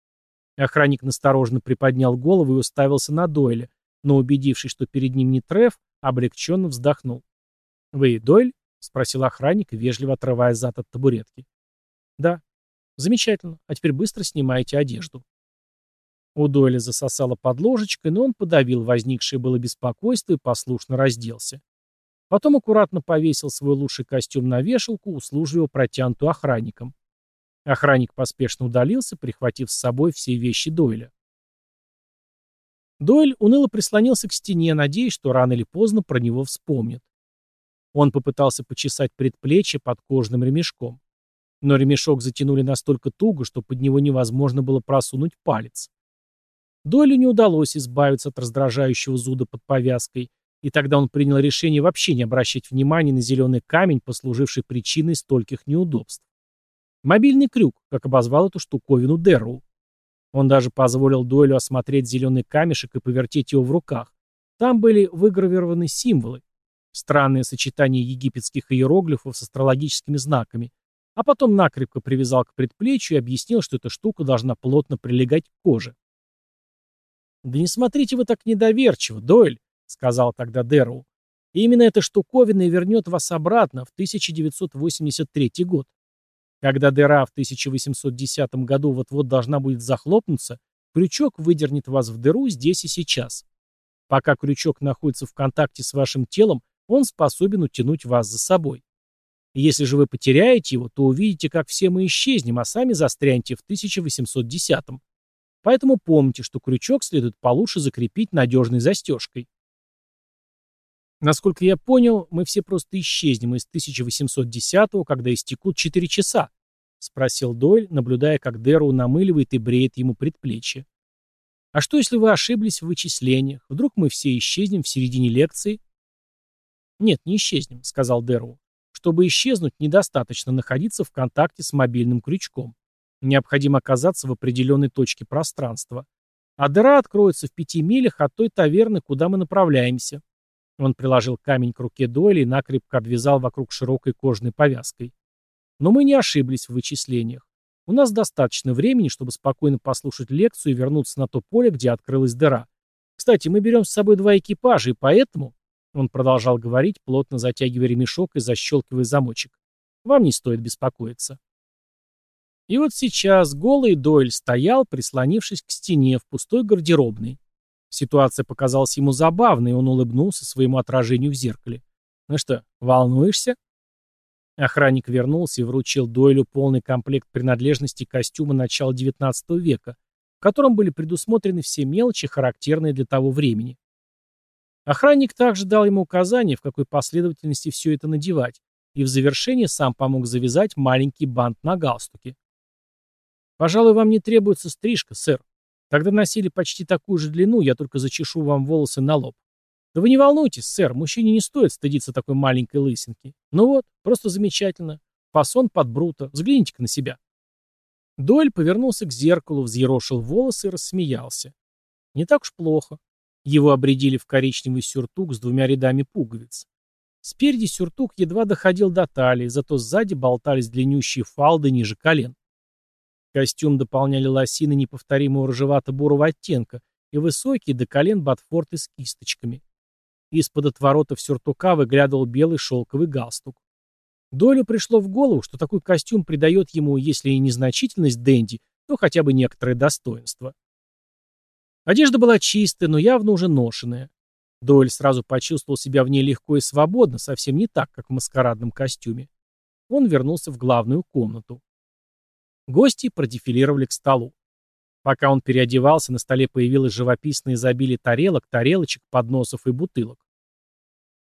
Охранник настороженно приподнял голову и уставился на Дойля, но, убедившись, что перед ним не Треф, облегченно вздохнул. «Вы Дойль?» — спросил охранник, вежливо отрывая зад от табуретки. «Да». «Замечательно. А теперь быстро снимайте одежду». У Дойля засосало под ложечкой, но он подавил возникшее было беспокойство и послушно разделся. Потом аккуратно повесил свой лучший костюм на вешалку, услужливо протянутую охранником. Охранник поспешно удалился, прихватив с собой все вещи Дойля. Дойль уныло прислонился к стене, надеясь, что рано или поздно про него вспомнят. Он попытался почесать предплечье под кожным ремешком. Но ремешок затянули настолько туго, что под него невозможно было просунуть палец. Дойлю не удалось избавиться от раздражающего зуда под повязкой, и тогда он принял решение вообще не обращать внимания на зеленый камень, послуживший причиной стольких неудобств. Мобильный крюк, как обозвал эту штуковину Дэрроу. Он даже позволил Дойлю осмотреть зеленый камешек и повертеть его в руках. Там были выгравированы символы. Странное сочетание египетских иероглифов с астрологическими знаками. А потом накрепко привязал к предплечью и объяснил, что эта штука должна плотно прилегать к коже. «Да не смотрите вы так недоверчиво, Дойль», сказал тогда Дэрроу. Именно эта штуковина и вернет вас обратно в 1983 год. Когда дыра в 1810 году вот-вот должна будет захлопнуться, крючок выдернет вас в дыру здесь и сейчас. Пока крючок находится в контакте с вашим телом, он способен утянуть вас за собой. если же вы потеряете его, то увидите, как все мы исчезнем, а сами застрянете в 1810 -м. Поэтому помните, что крючок следует получше закрепить надежной застежкой. Насколько я понял, мы все просто исчезнем из 1810-го, когда истекут 4 часа, спросил Дойль, наблюдая, как Дэрроу намыливает и бреет ему предплечье. А что, если вы ошиблись в вычислениях? Вдруг мы все исчезнем в середине лекции? Нет, не исчезнем, сказал Дэрроу. Чтобы исчезнуть, недостаточно находиться в контакте с мобильным крючком. Необходимо оказаться в определенной точке пространства. А дыра откроется в пяти милях от той таверны, куда мы направляемся. Он приложил камень к руке Дойля и накрепко обвязал вокруг широкой кожаной повязкой. Но мы не ошиблись в вычислениях. У нас достаточно времени, чтобы спокойно послушать лекцию и вернуться на то поле, где открылась дыра. Кстати, мы берем с собой два экипажа, и поэтому... Он продолжал говорить, плотно затягивая ремешок и защелкивая замочек. Вам не стоит беспокоиться. И вот сейчас голый Дойль стоял, прислонившись к стене в пустой гардеробной. Ситуация показалась ему забавной, и он улыбнулся своему отражению в зеркале. «Ну что, волнуешься?» Охранник вернулся и вручил Дойлю полный комплект принадлежностей костюма начала XIX века, в котором были предусмотрены все мелочи, характерные для того времени. Охранник также дал ему указание, в какой последовательности все это надевать, и в завершение сам помог завязать маленький бант на галстуке. «Пожалуй, вам не требуется стрижка, сэр. Когда носили почти такую же длину, я только зачешу вам волосы на лоб. Да вы не волнуйтесь, сэр, мужчине не стоит стыдиться такой маленькой лысинки. Ну вот, просто замечательно. Фасон под бруто. Взгляните-ка на себя». Дойль повернулся к зеркалу, взъерошил волосы и рассмеялся. Не так уж плохо. Его обредили в коричневый сюртук с двумя рядами пуговиц. Спереди сюртук едва доходил до талии, зато сзади болтались длиннющие фалды ниже колен. Костюм дополняли лосины неповторимого рыжевато-бурого оттенка и высокие до колен ботфорты с кисточками. Из-под отворотов сюртука выглядывал белый шелковый галстук. Долю пришло в голову, что такой костюм придает ему, если и незначительность Дэнди, то хотя бы некоторое достоинство. Одежда была чистая, но явно уже ношенная. Дойль сразу почувствовал себя в ней легко и свободно, совсем не так, как в маскарадном костюме. Он вернулся в главную комнату. Гости продефилировали к столу. Пока он переодевался, на столе появилось живописное изобилие тарелок, тарелочек, подносов и бутылок.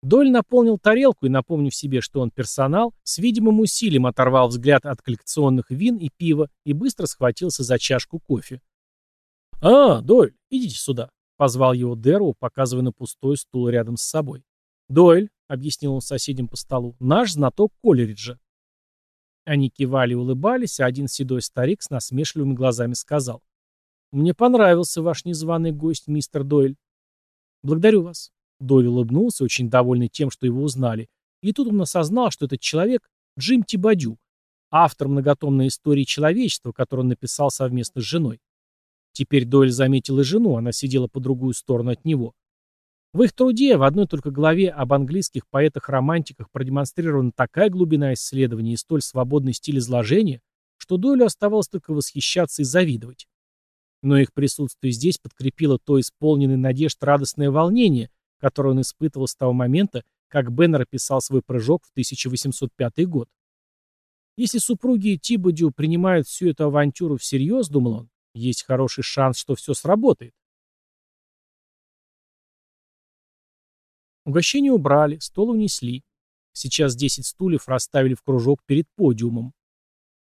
Доль наполнил тарелку и, напомнив себе, что он персонал, с видимым усилием оторвал взгляд от коллекционных вин и пива и быстро схватился за чашку кофе. «А, Дойль, идите сюда», — позвал его Дэрроу, показывая на пустой стул рядом с собой. «Дойль», — объяснил он соседям по столу, — «наш знаток Колериджа». Они кивали и улыбались, а один седой старик с насмешливыми глазами сказал. «Мне понравился ваш незваный гость, мистер Дойль». «Благодарю вас». Дойль улыбнулся, очень довольный тем, что его узнали. И тут он осознал, что этот человек — Джим Тибадю, автор многотомной истории человечества, которую он написал совместно с женой. Теперь Дойль заметил и жену, она сидела по другую сторону от него. В их труде, в одной только главе об английских поэтах-романтиках продемонстрирована такая глубина исследований и столь свободный стиль изложения, что Дойлю оставалось только восхищаться и завидовать. Но их присутствие здесь подкрепило то исполненное надежд радостное волнение, которое он испытывал с того момента, как Беннер описал свой прыжок в 1805 год. Если супруги Тибодю принимают всю эту авантюру всерьез, думал он, есть хороший шанс, что все сработает. Угощение убрали, стол унесли. Сейчас десять стульев расставили в кружок перед подиумом.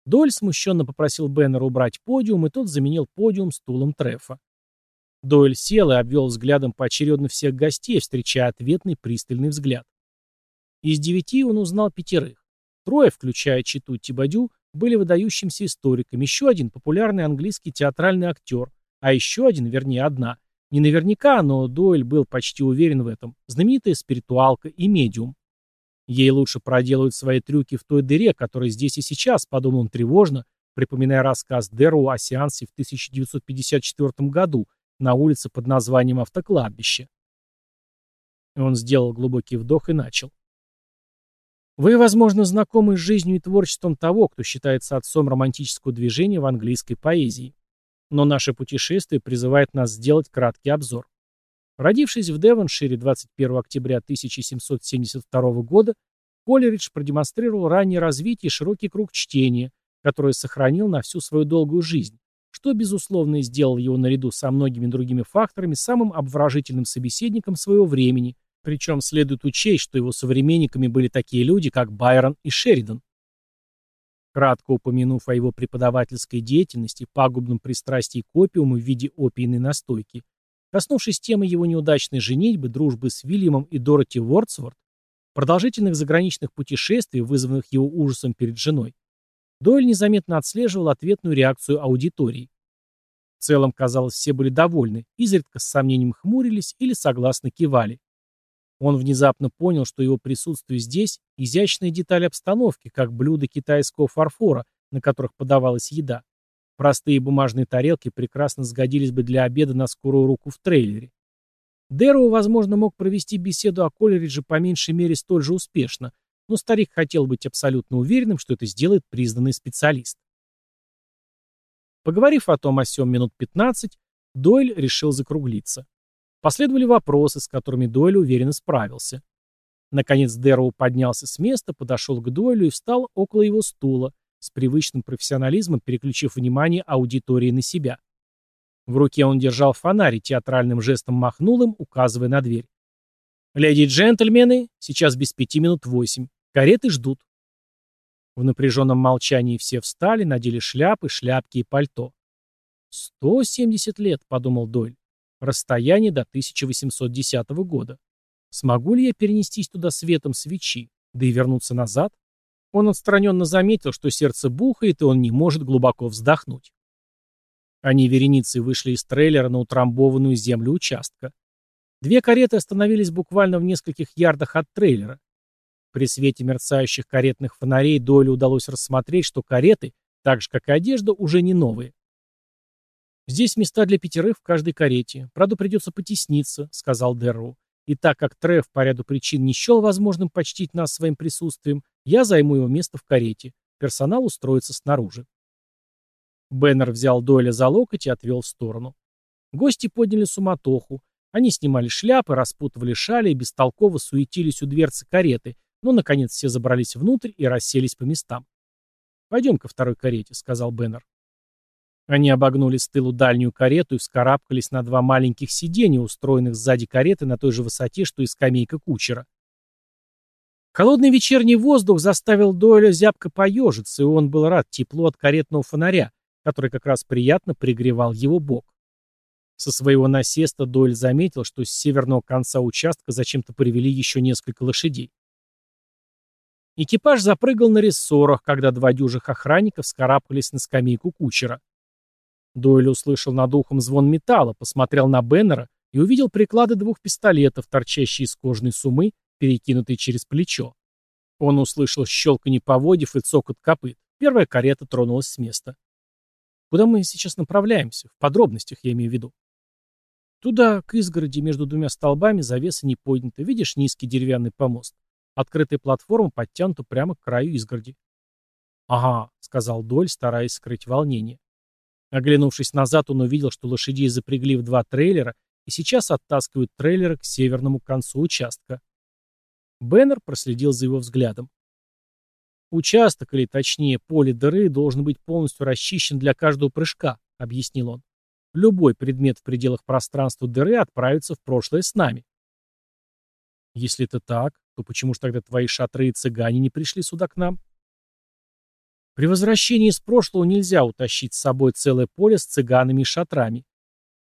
Доль смущенно попросил Беннера убрать подиум, и тот заменил подиум стулом Трефа. Дойль сел и обвел взглядом поочередно всех гостей, встречая ответный пристальный взгляд. Из девяти он узнал пятерых. Трое, включая Читу Тибадю, были выдающимся историками, еще один популярный английский театральный актер, а еще один, вернее одна, не наверняка, но Дойль был почти уверен в этом, знаменитая спиритуалка и медиум. Ей лучше проделывать свои трюки в той дыре, которая здесь и сейчас, подумал он тревожно, припоминая рассказ Деру о сеансе в 1954 году на улице под названием Автокладбище. Он сделал глубокий вдох и начал. Вы, возможно, знакомы с жизнью и творчеством того, кто считается отцом романтического движения в английской поэзии. Но наше путешествие призывает нас сделать краткий обзор. Родившись в Девоншире 21 октября 1772 года, Колеридж продемонстрировал раннее развитие и широкий круг чтения, которое сохранил на всю свою долгую жизнь, что, безусловно, и сделал его наряду со многими другими факторами самым обворожительным собеседником своего времени, причем следует учесть, что его современниками были такие люди, как Байрон и Шеридан. Кратко упомянув о его преподавательской деятельности, пагубном пристрастии к опиуму в виде опийной настойки, коснувшись темы его неудачной женитьбы, дружбы с Вильямом и Дороти Вордсворт, продолжительных заграничных путешествий, вызванных его ужасом перед женой, Дойль незаметно отслеживал ответную реакцию аудитории. В целом, казалось, все были довольны, изредка с сомнением хмурились или согласно кивали. Он внезапно понял, что его присутствие здесь – изящная деталь обстановки, как блюда китайского фарфора, на которых подавалась еда. Простые бумажные тарелки прекрасно сгодились бы для обеда на скорую руку в трейлере. Дэроу, возможно, мог провести беседу о Колеридже по меньшей мере столь же успешно, но старик хотел быть абсолютно уверенным, что это сделает признанный специалист. Поговорив о том о сём минут 15, Дойль решил закруглиться. Последовали вопросы, с которыми Дойль уверенно справился. Наконец Дэрроу поднялся с места, подошел к Дойлю и встал около его стула, с привычным профессионализмом переключив внимание аудитории на себя. В руке он держал фонарь и театральным жестом махнул им, указывая на дверь. «Леди и джентльмены, сейчас без пяти минут восемь. Кареты ждут». В напряженном молчании все встали, надели шляпы, шляпки и пальто. «Сто семьдесят лет», — подумал Дойль. «Расстояние до 1810 года. Смогу ли я перенестись туда светом свечи, да и вернуться назад?» Он отстраненно заметил, что сердце бухает, и он не может глубоко вздохнуть. Они вереницей вышли из трейлера на утрамбованную землю участка. Две кареты остановились буквально в нескольких ярдах от трейлера. При свете мерцающих каретных фонарей Дойлю удалось рассмотреть, что кареты, так же как и одежда, уже не новые. «Здесь места для пятерых в каждой карете. Правда, придется потесниться», — сказал Дерру. «И так как Трев по ряду причин не счел возможным почтить нас своим присутствием, я займу его место в карете. Персонал устроится снаружи». Беннер взял Дойля за локоть и отвел в сторону. Гости подняли суматоху. Они снимали шляпы, распутывали шали и бестолково суетились у дверцы кареты, но, наконец, все забрались внутрь и расселись по местам. «Пойдем ко второй карете», — сказал Беннер. Они обогнули с тылу дальнюю карету и вскарабкались на два маленьких сиденья, устроенных сзади кареты на той же высоте, что и скамейка кучера. Холодный вечерний воздух заставил Дойля зябко поежиться, и он был рад теплу от каретного фонаря, который как раз приятно пригревал его бок. Со своего насеста Дойль заметил, что с северного конца участка зачем-то привели еще несколько лошадей. Экипаж запрыгал на рессорах, когда два дюжих охранников скарабкались на скамейку кучера. Дойль услышал над ухом звон металла, посмотрел на Беннера и увидел приклады двух пистолетов, торчащие из кожной сумы, перекинутые через плечо. Он услышал щелканье поводьев и цокот копыт. Первая карета тронулась с места. Куда мы сейчас направляемся? В подробностях я имею в виду. Туда, к изгороди между двумя столбами, завеса не поднята. Видишь низкий деревянный помост? Открытая платформа подтянута прямо к краю изгороди. «Ага», — сказал Доль, стараясь скрыть волнение. Оглянувшись назад, он увидел, что лошадей запрягли в два трейлера и сейчас оттаскивают трейлеры к северному концу участка. Беннер проследил за его взглядом. Участок, или точнее поле дыры, должен быть полностью расчищен для каждого прыжка, объяснил он. Любой предмет в пределах пространства дыры отправится в прошлое с нами. Если это так, то почему же тогда твои шатры и цыгане не пришли сюда к нам? При возвращении из прошлого нельзя утащить с собой целое поле с цыганами и шатрами.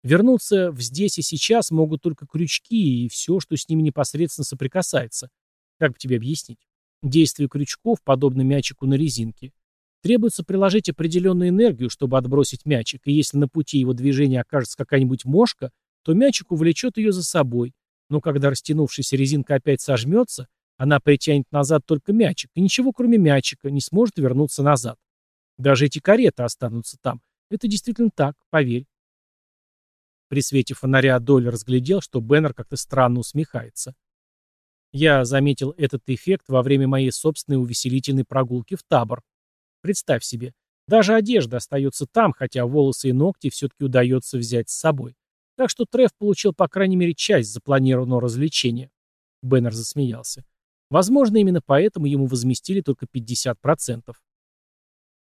Вернуться в здесь и сейчас могут только крючки и все, что с ними непосредственно соприкасается. Как бы тебе объяснить? Действие крючков, подобно мячику на резинке. Требуется приложить определенную энергию, чтобы отбросить мячик, и если на пути его движения окажется какая-нибудь мошка, то мячик увлечет ее за собой, но когда растянувшаяся резинка опять сожмется, она притянет назад только мячик, и ничего кроме мячика не сможет вернуться назад. Даже эти кареты останутся там. Это действительно так, поверь. При свете фонаря Доль разглядел, что Беннер как-то странно усмехается. Я заметил этот эффект во время моей собственной увеселительной прогулки в табор. Представь себе, даже одежда остается там, хотя волосы и ногти все-таки удается взять с собой. Так что Треф получил по крайней мере часть запланированного развлечения. Беннер засмеялся. Возможно, именно поэтому ему возместили только 50%.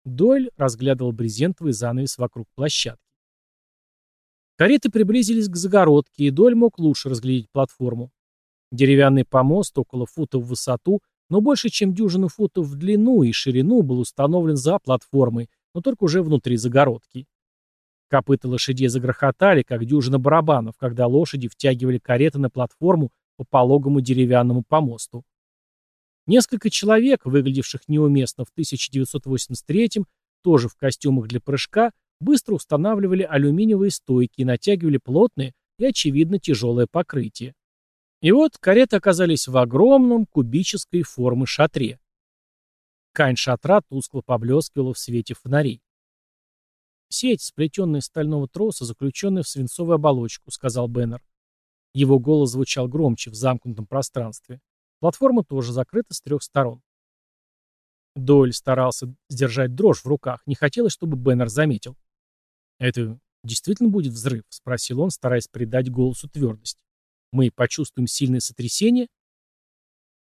Дойль разглядывал брезентовый занавес вокруг площадки. Кареты приблизились к загородке, и Доль мог лучше разглядеть платформу. Деревянный помост около фута в высоту, но больше, чем дюжину футов в длину и ширину был установлен за платформой, но только уже внутри загородки. Копыта лошадей загрохотали, как дюжина барабанов, когда лошади втягивали кареты на платформу по пологому деревянному помосту. Несколько человек, выглядевших неуместно в 1983-м, тоже в костюмах для прыжка, быстро устанавливали алюминиевые стойки и натягивали плотное и, очевидно, тяжелое покрытие. И вот кареты оказались в огромном кубической формы шатре. Кань шатра тускло поблескивала в свете фонарей. «Сеть, сплетенная из стального троса, заключенная в свинцовую оболочку», — сказал Беннер. Его голос звучал громче в замкнутом пространстве. Платформа тоже закрыта с трех сторон. Дойль старался сдержать дрожь в руках, не хотелось, чтобы Беннер заметил. «Это действительно будет взрыв?» — спросил он, стараясь придать голосу твердость. Мы почувствуем сильное сотрясение?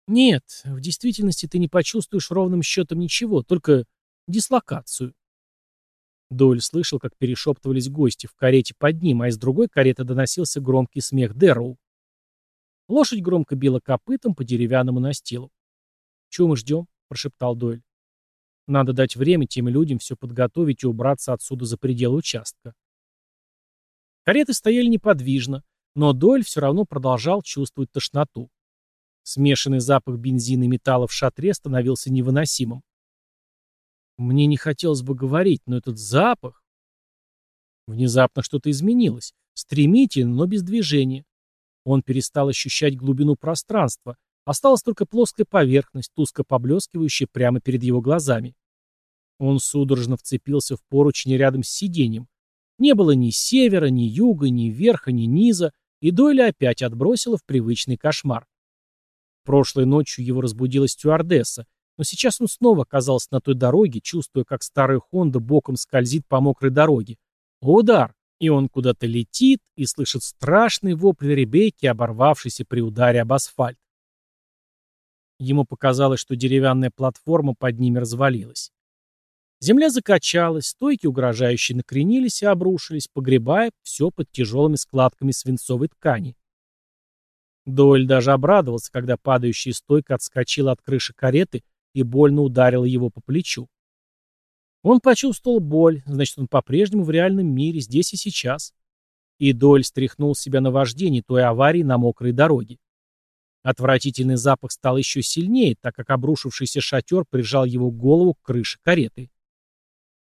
Нет, в действительности ты не почувствуешь ровным счетом ничего, только дислокацию. Дойль слышал, как перешептывались гости в карете под ним, а из другой кареты доносился громкий смех Дэрроу. Лошадь громко била копытом по деревянному настилу. «Чего мы ждем?» — прошептал Дойль. «Надо дать время тем людям все подготовить и убраться отсюда за пределы участка». Кареты стояли неподвижно, но Дойль все равно продолжал чувствовать тошноту. Смешанный запах бензина и металла в шатре становился невыносимым. Мне не хотелось бы говорить, но этот запах... Внезапно что-то изменилось. Стремительно, но без движения. Он перестал ощущать глубину пространства. Осталась только плоская поверхность, туско поблескивающая прямо перед его глазами. Он судорожно вцепился в поручни рядом с сиденьем. Не было ни севера, ни юга, ни верха, ни низа, и Дойля опять отбросила в привычный кошмар. Прошлой ночью его разбудила стюардесса, но сейчас он снова оказался на той дороге, чувствуя, как старая Хонда боком скользит по мокрой дороге. Удар! И он куда-то летит и слышит страшный вопль Ребекки, оборвавшийся при ударе об асфальт. Ему показалось, что деревянная платформа под ними развалилась. Земля закачалась, стойки угрожающе накренились и обрушились, погребая все под тяжелыми складками свинцовой ткани. Дойль даже обрадовался, когда падающая стойка отскочила от крыши кареты и больно ударила его по плечу. Он почувствовал боль, значит, он по-прежнему в реальном мире, здесь и сейчас. И Доль стряхнул себя на вождение той аварии на мокрой дороге. Отвратительный запах стал еще сильнее, так как обрушившийся шатер прижал его голову к крыше кареты.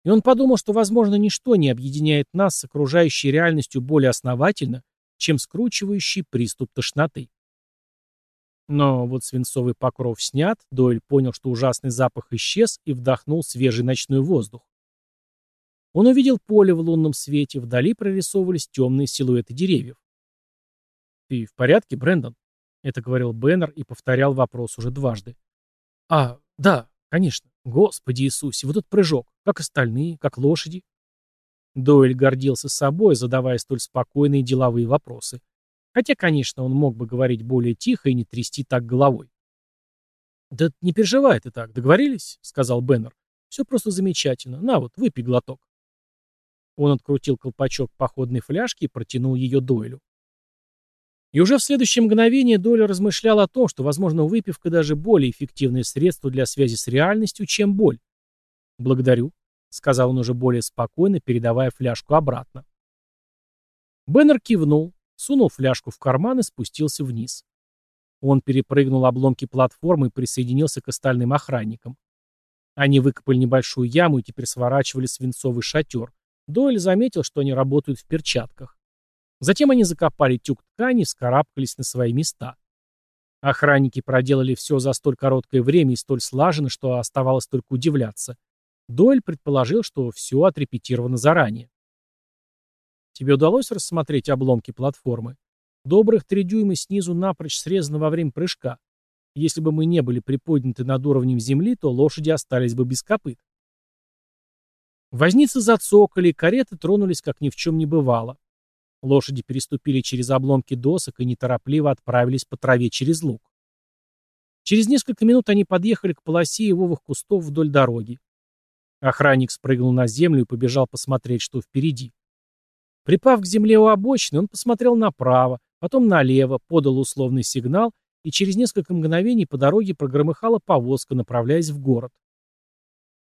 И он подумал, что, возможно, ничто не объединяет нас с окружающей реальностью более основательно, чем скручивающий приступ тошноты. Но вот свинцовый покров снят, Дойль понял, что ужасный запах исчез и вдохнул свежий ночной воздух. Он увидел поле в лунном свете, вдали прорисовывались темные силуэты деревьев. «Ты в порядке, Брэндон?» — это говорил Беннер и повторял вопрос уже дважды. «А, да, конечно. Господи Иисусе, вот этот прыжок. Как остальные, как лошади?» Дойль гордился собой, задавая столь спокойные деловые вопросы. Хотя, конечно, он мог бы говорить более тихо и не трясти так головой. «Да не переживай ты так, договорились?» — сказал Беннер. «Все просто замечательно. На вот, выпей глоток». Он открутил колпачок походной фляжки и протянул ее Дойлю. И уже в следующее мгновение Дойль размышлял о том, что, возможно, выпивка даже более эффективное средство для связи с реальностью, чем боль. «Благодарю», — сказал он уже более спокойно, передавая фляжку обратно. Беннер кивнул, сунул фляжку в карман и спустился вниз. Он перепрыгнул обломки платформы и присоединился к остальным охранникам. Они выкопали небольшую яму и теперь сворачивали свинцовый шатер. Дойль заметил, что они работают в перчатках. Затем они закопали тюк ткани и вскарабкались на свои места. Охранники проделали все за столь короткое время и столь слаженно, что оставалось только удивляться. Дойль предположил, что все отрепетировано заранее. Тебе удалось рассмотреть обломки платформы? Добрых три дюйма снизу напрочь срезано во время прыжка. Если бы мы не были приподняты над уровнем земли, то лошади остались бы без копыт. Возницы зацокали, кареты тронулись, как ни в чем не бывало. Лошади переступили через обломки досок и неторопливо отправились по траве через луг. Через несколько минут они подъехали к полосе ивовых кустов вдоль дороги. Охранник спрыгнул на землю и побежал посмотреть, что впереди. Припав к земле у обочины, он посмотрел направо, потом налево, подал условный сигнал, и через несколько мгновений по дороге прогромыхала повозка, направляясь в город.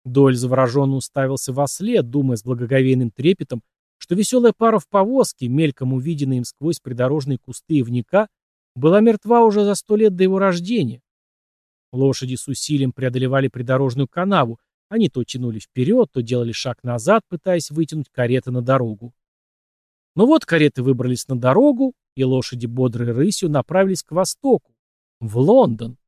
Доль завороженно уставился во след, думая с благоговейным трепетом, что веселая пара в повозке, мельком увиденная им сквозь придорожные кусты и вника, была мертва уже за сто лет до его рождения. Лошади с усилием преодолевали придорожную канаву, они то тянули вперед, то делали шаг назад, пытаясь вытянуть кареты на дорогу. Ну вот кареты выбрались на дорогу, и лошади бодрой рысью направились к востоку, в Лондон.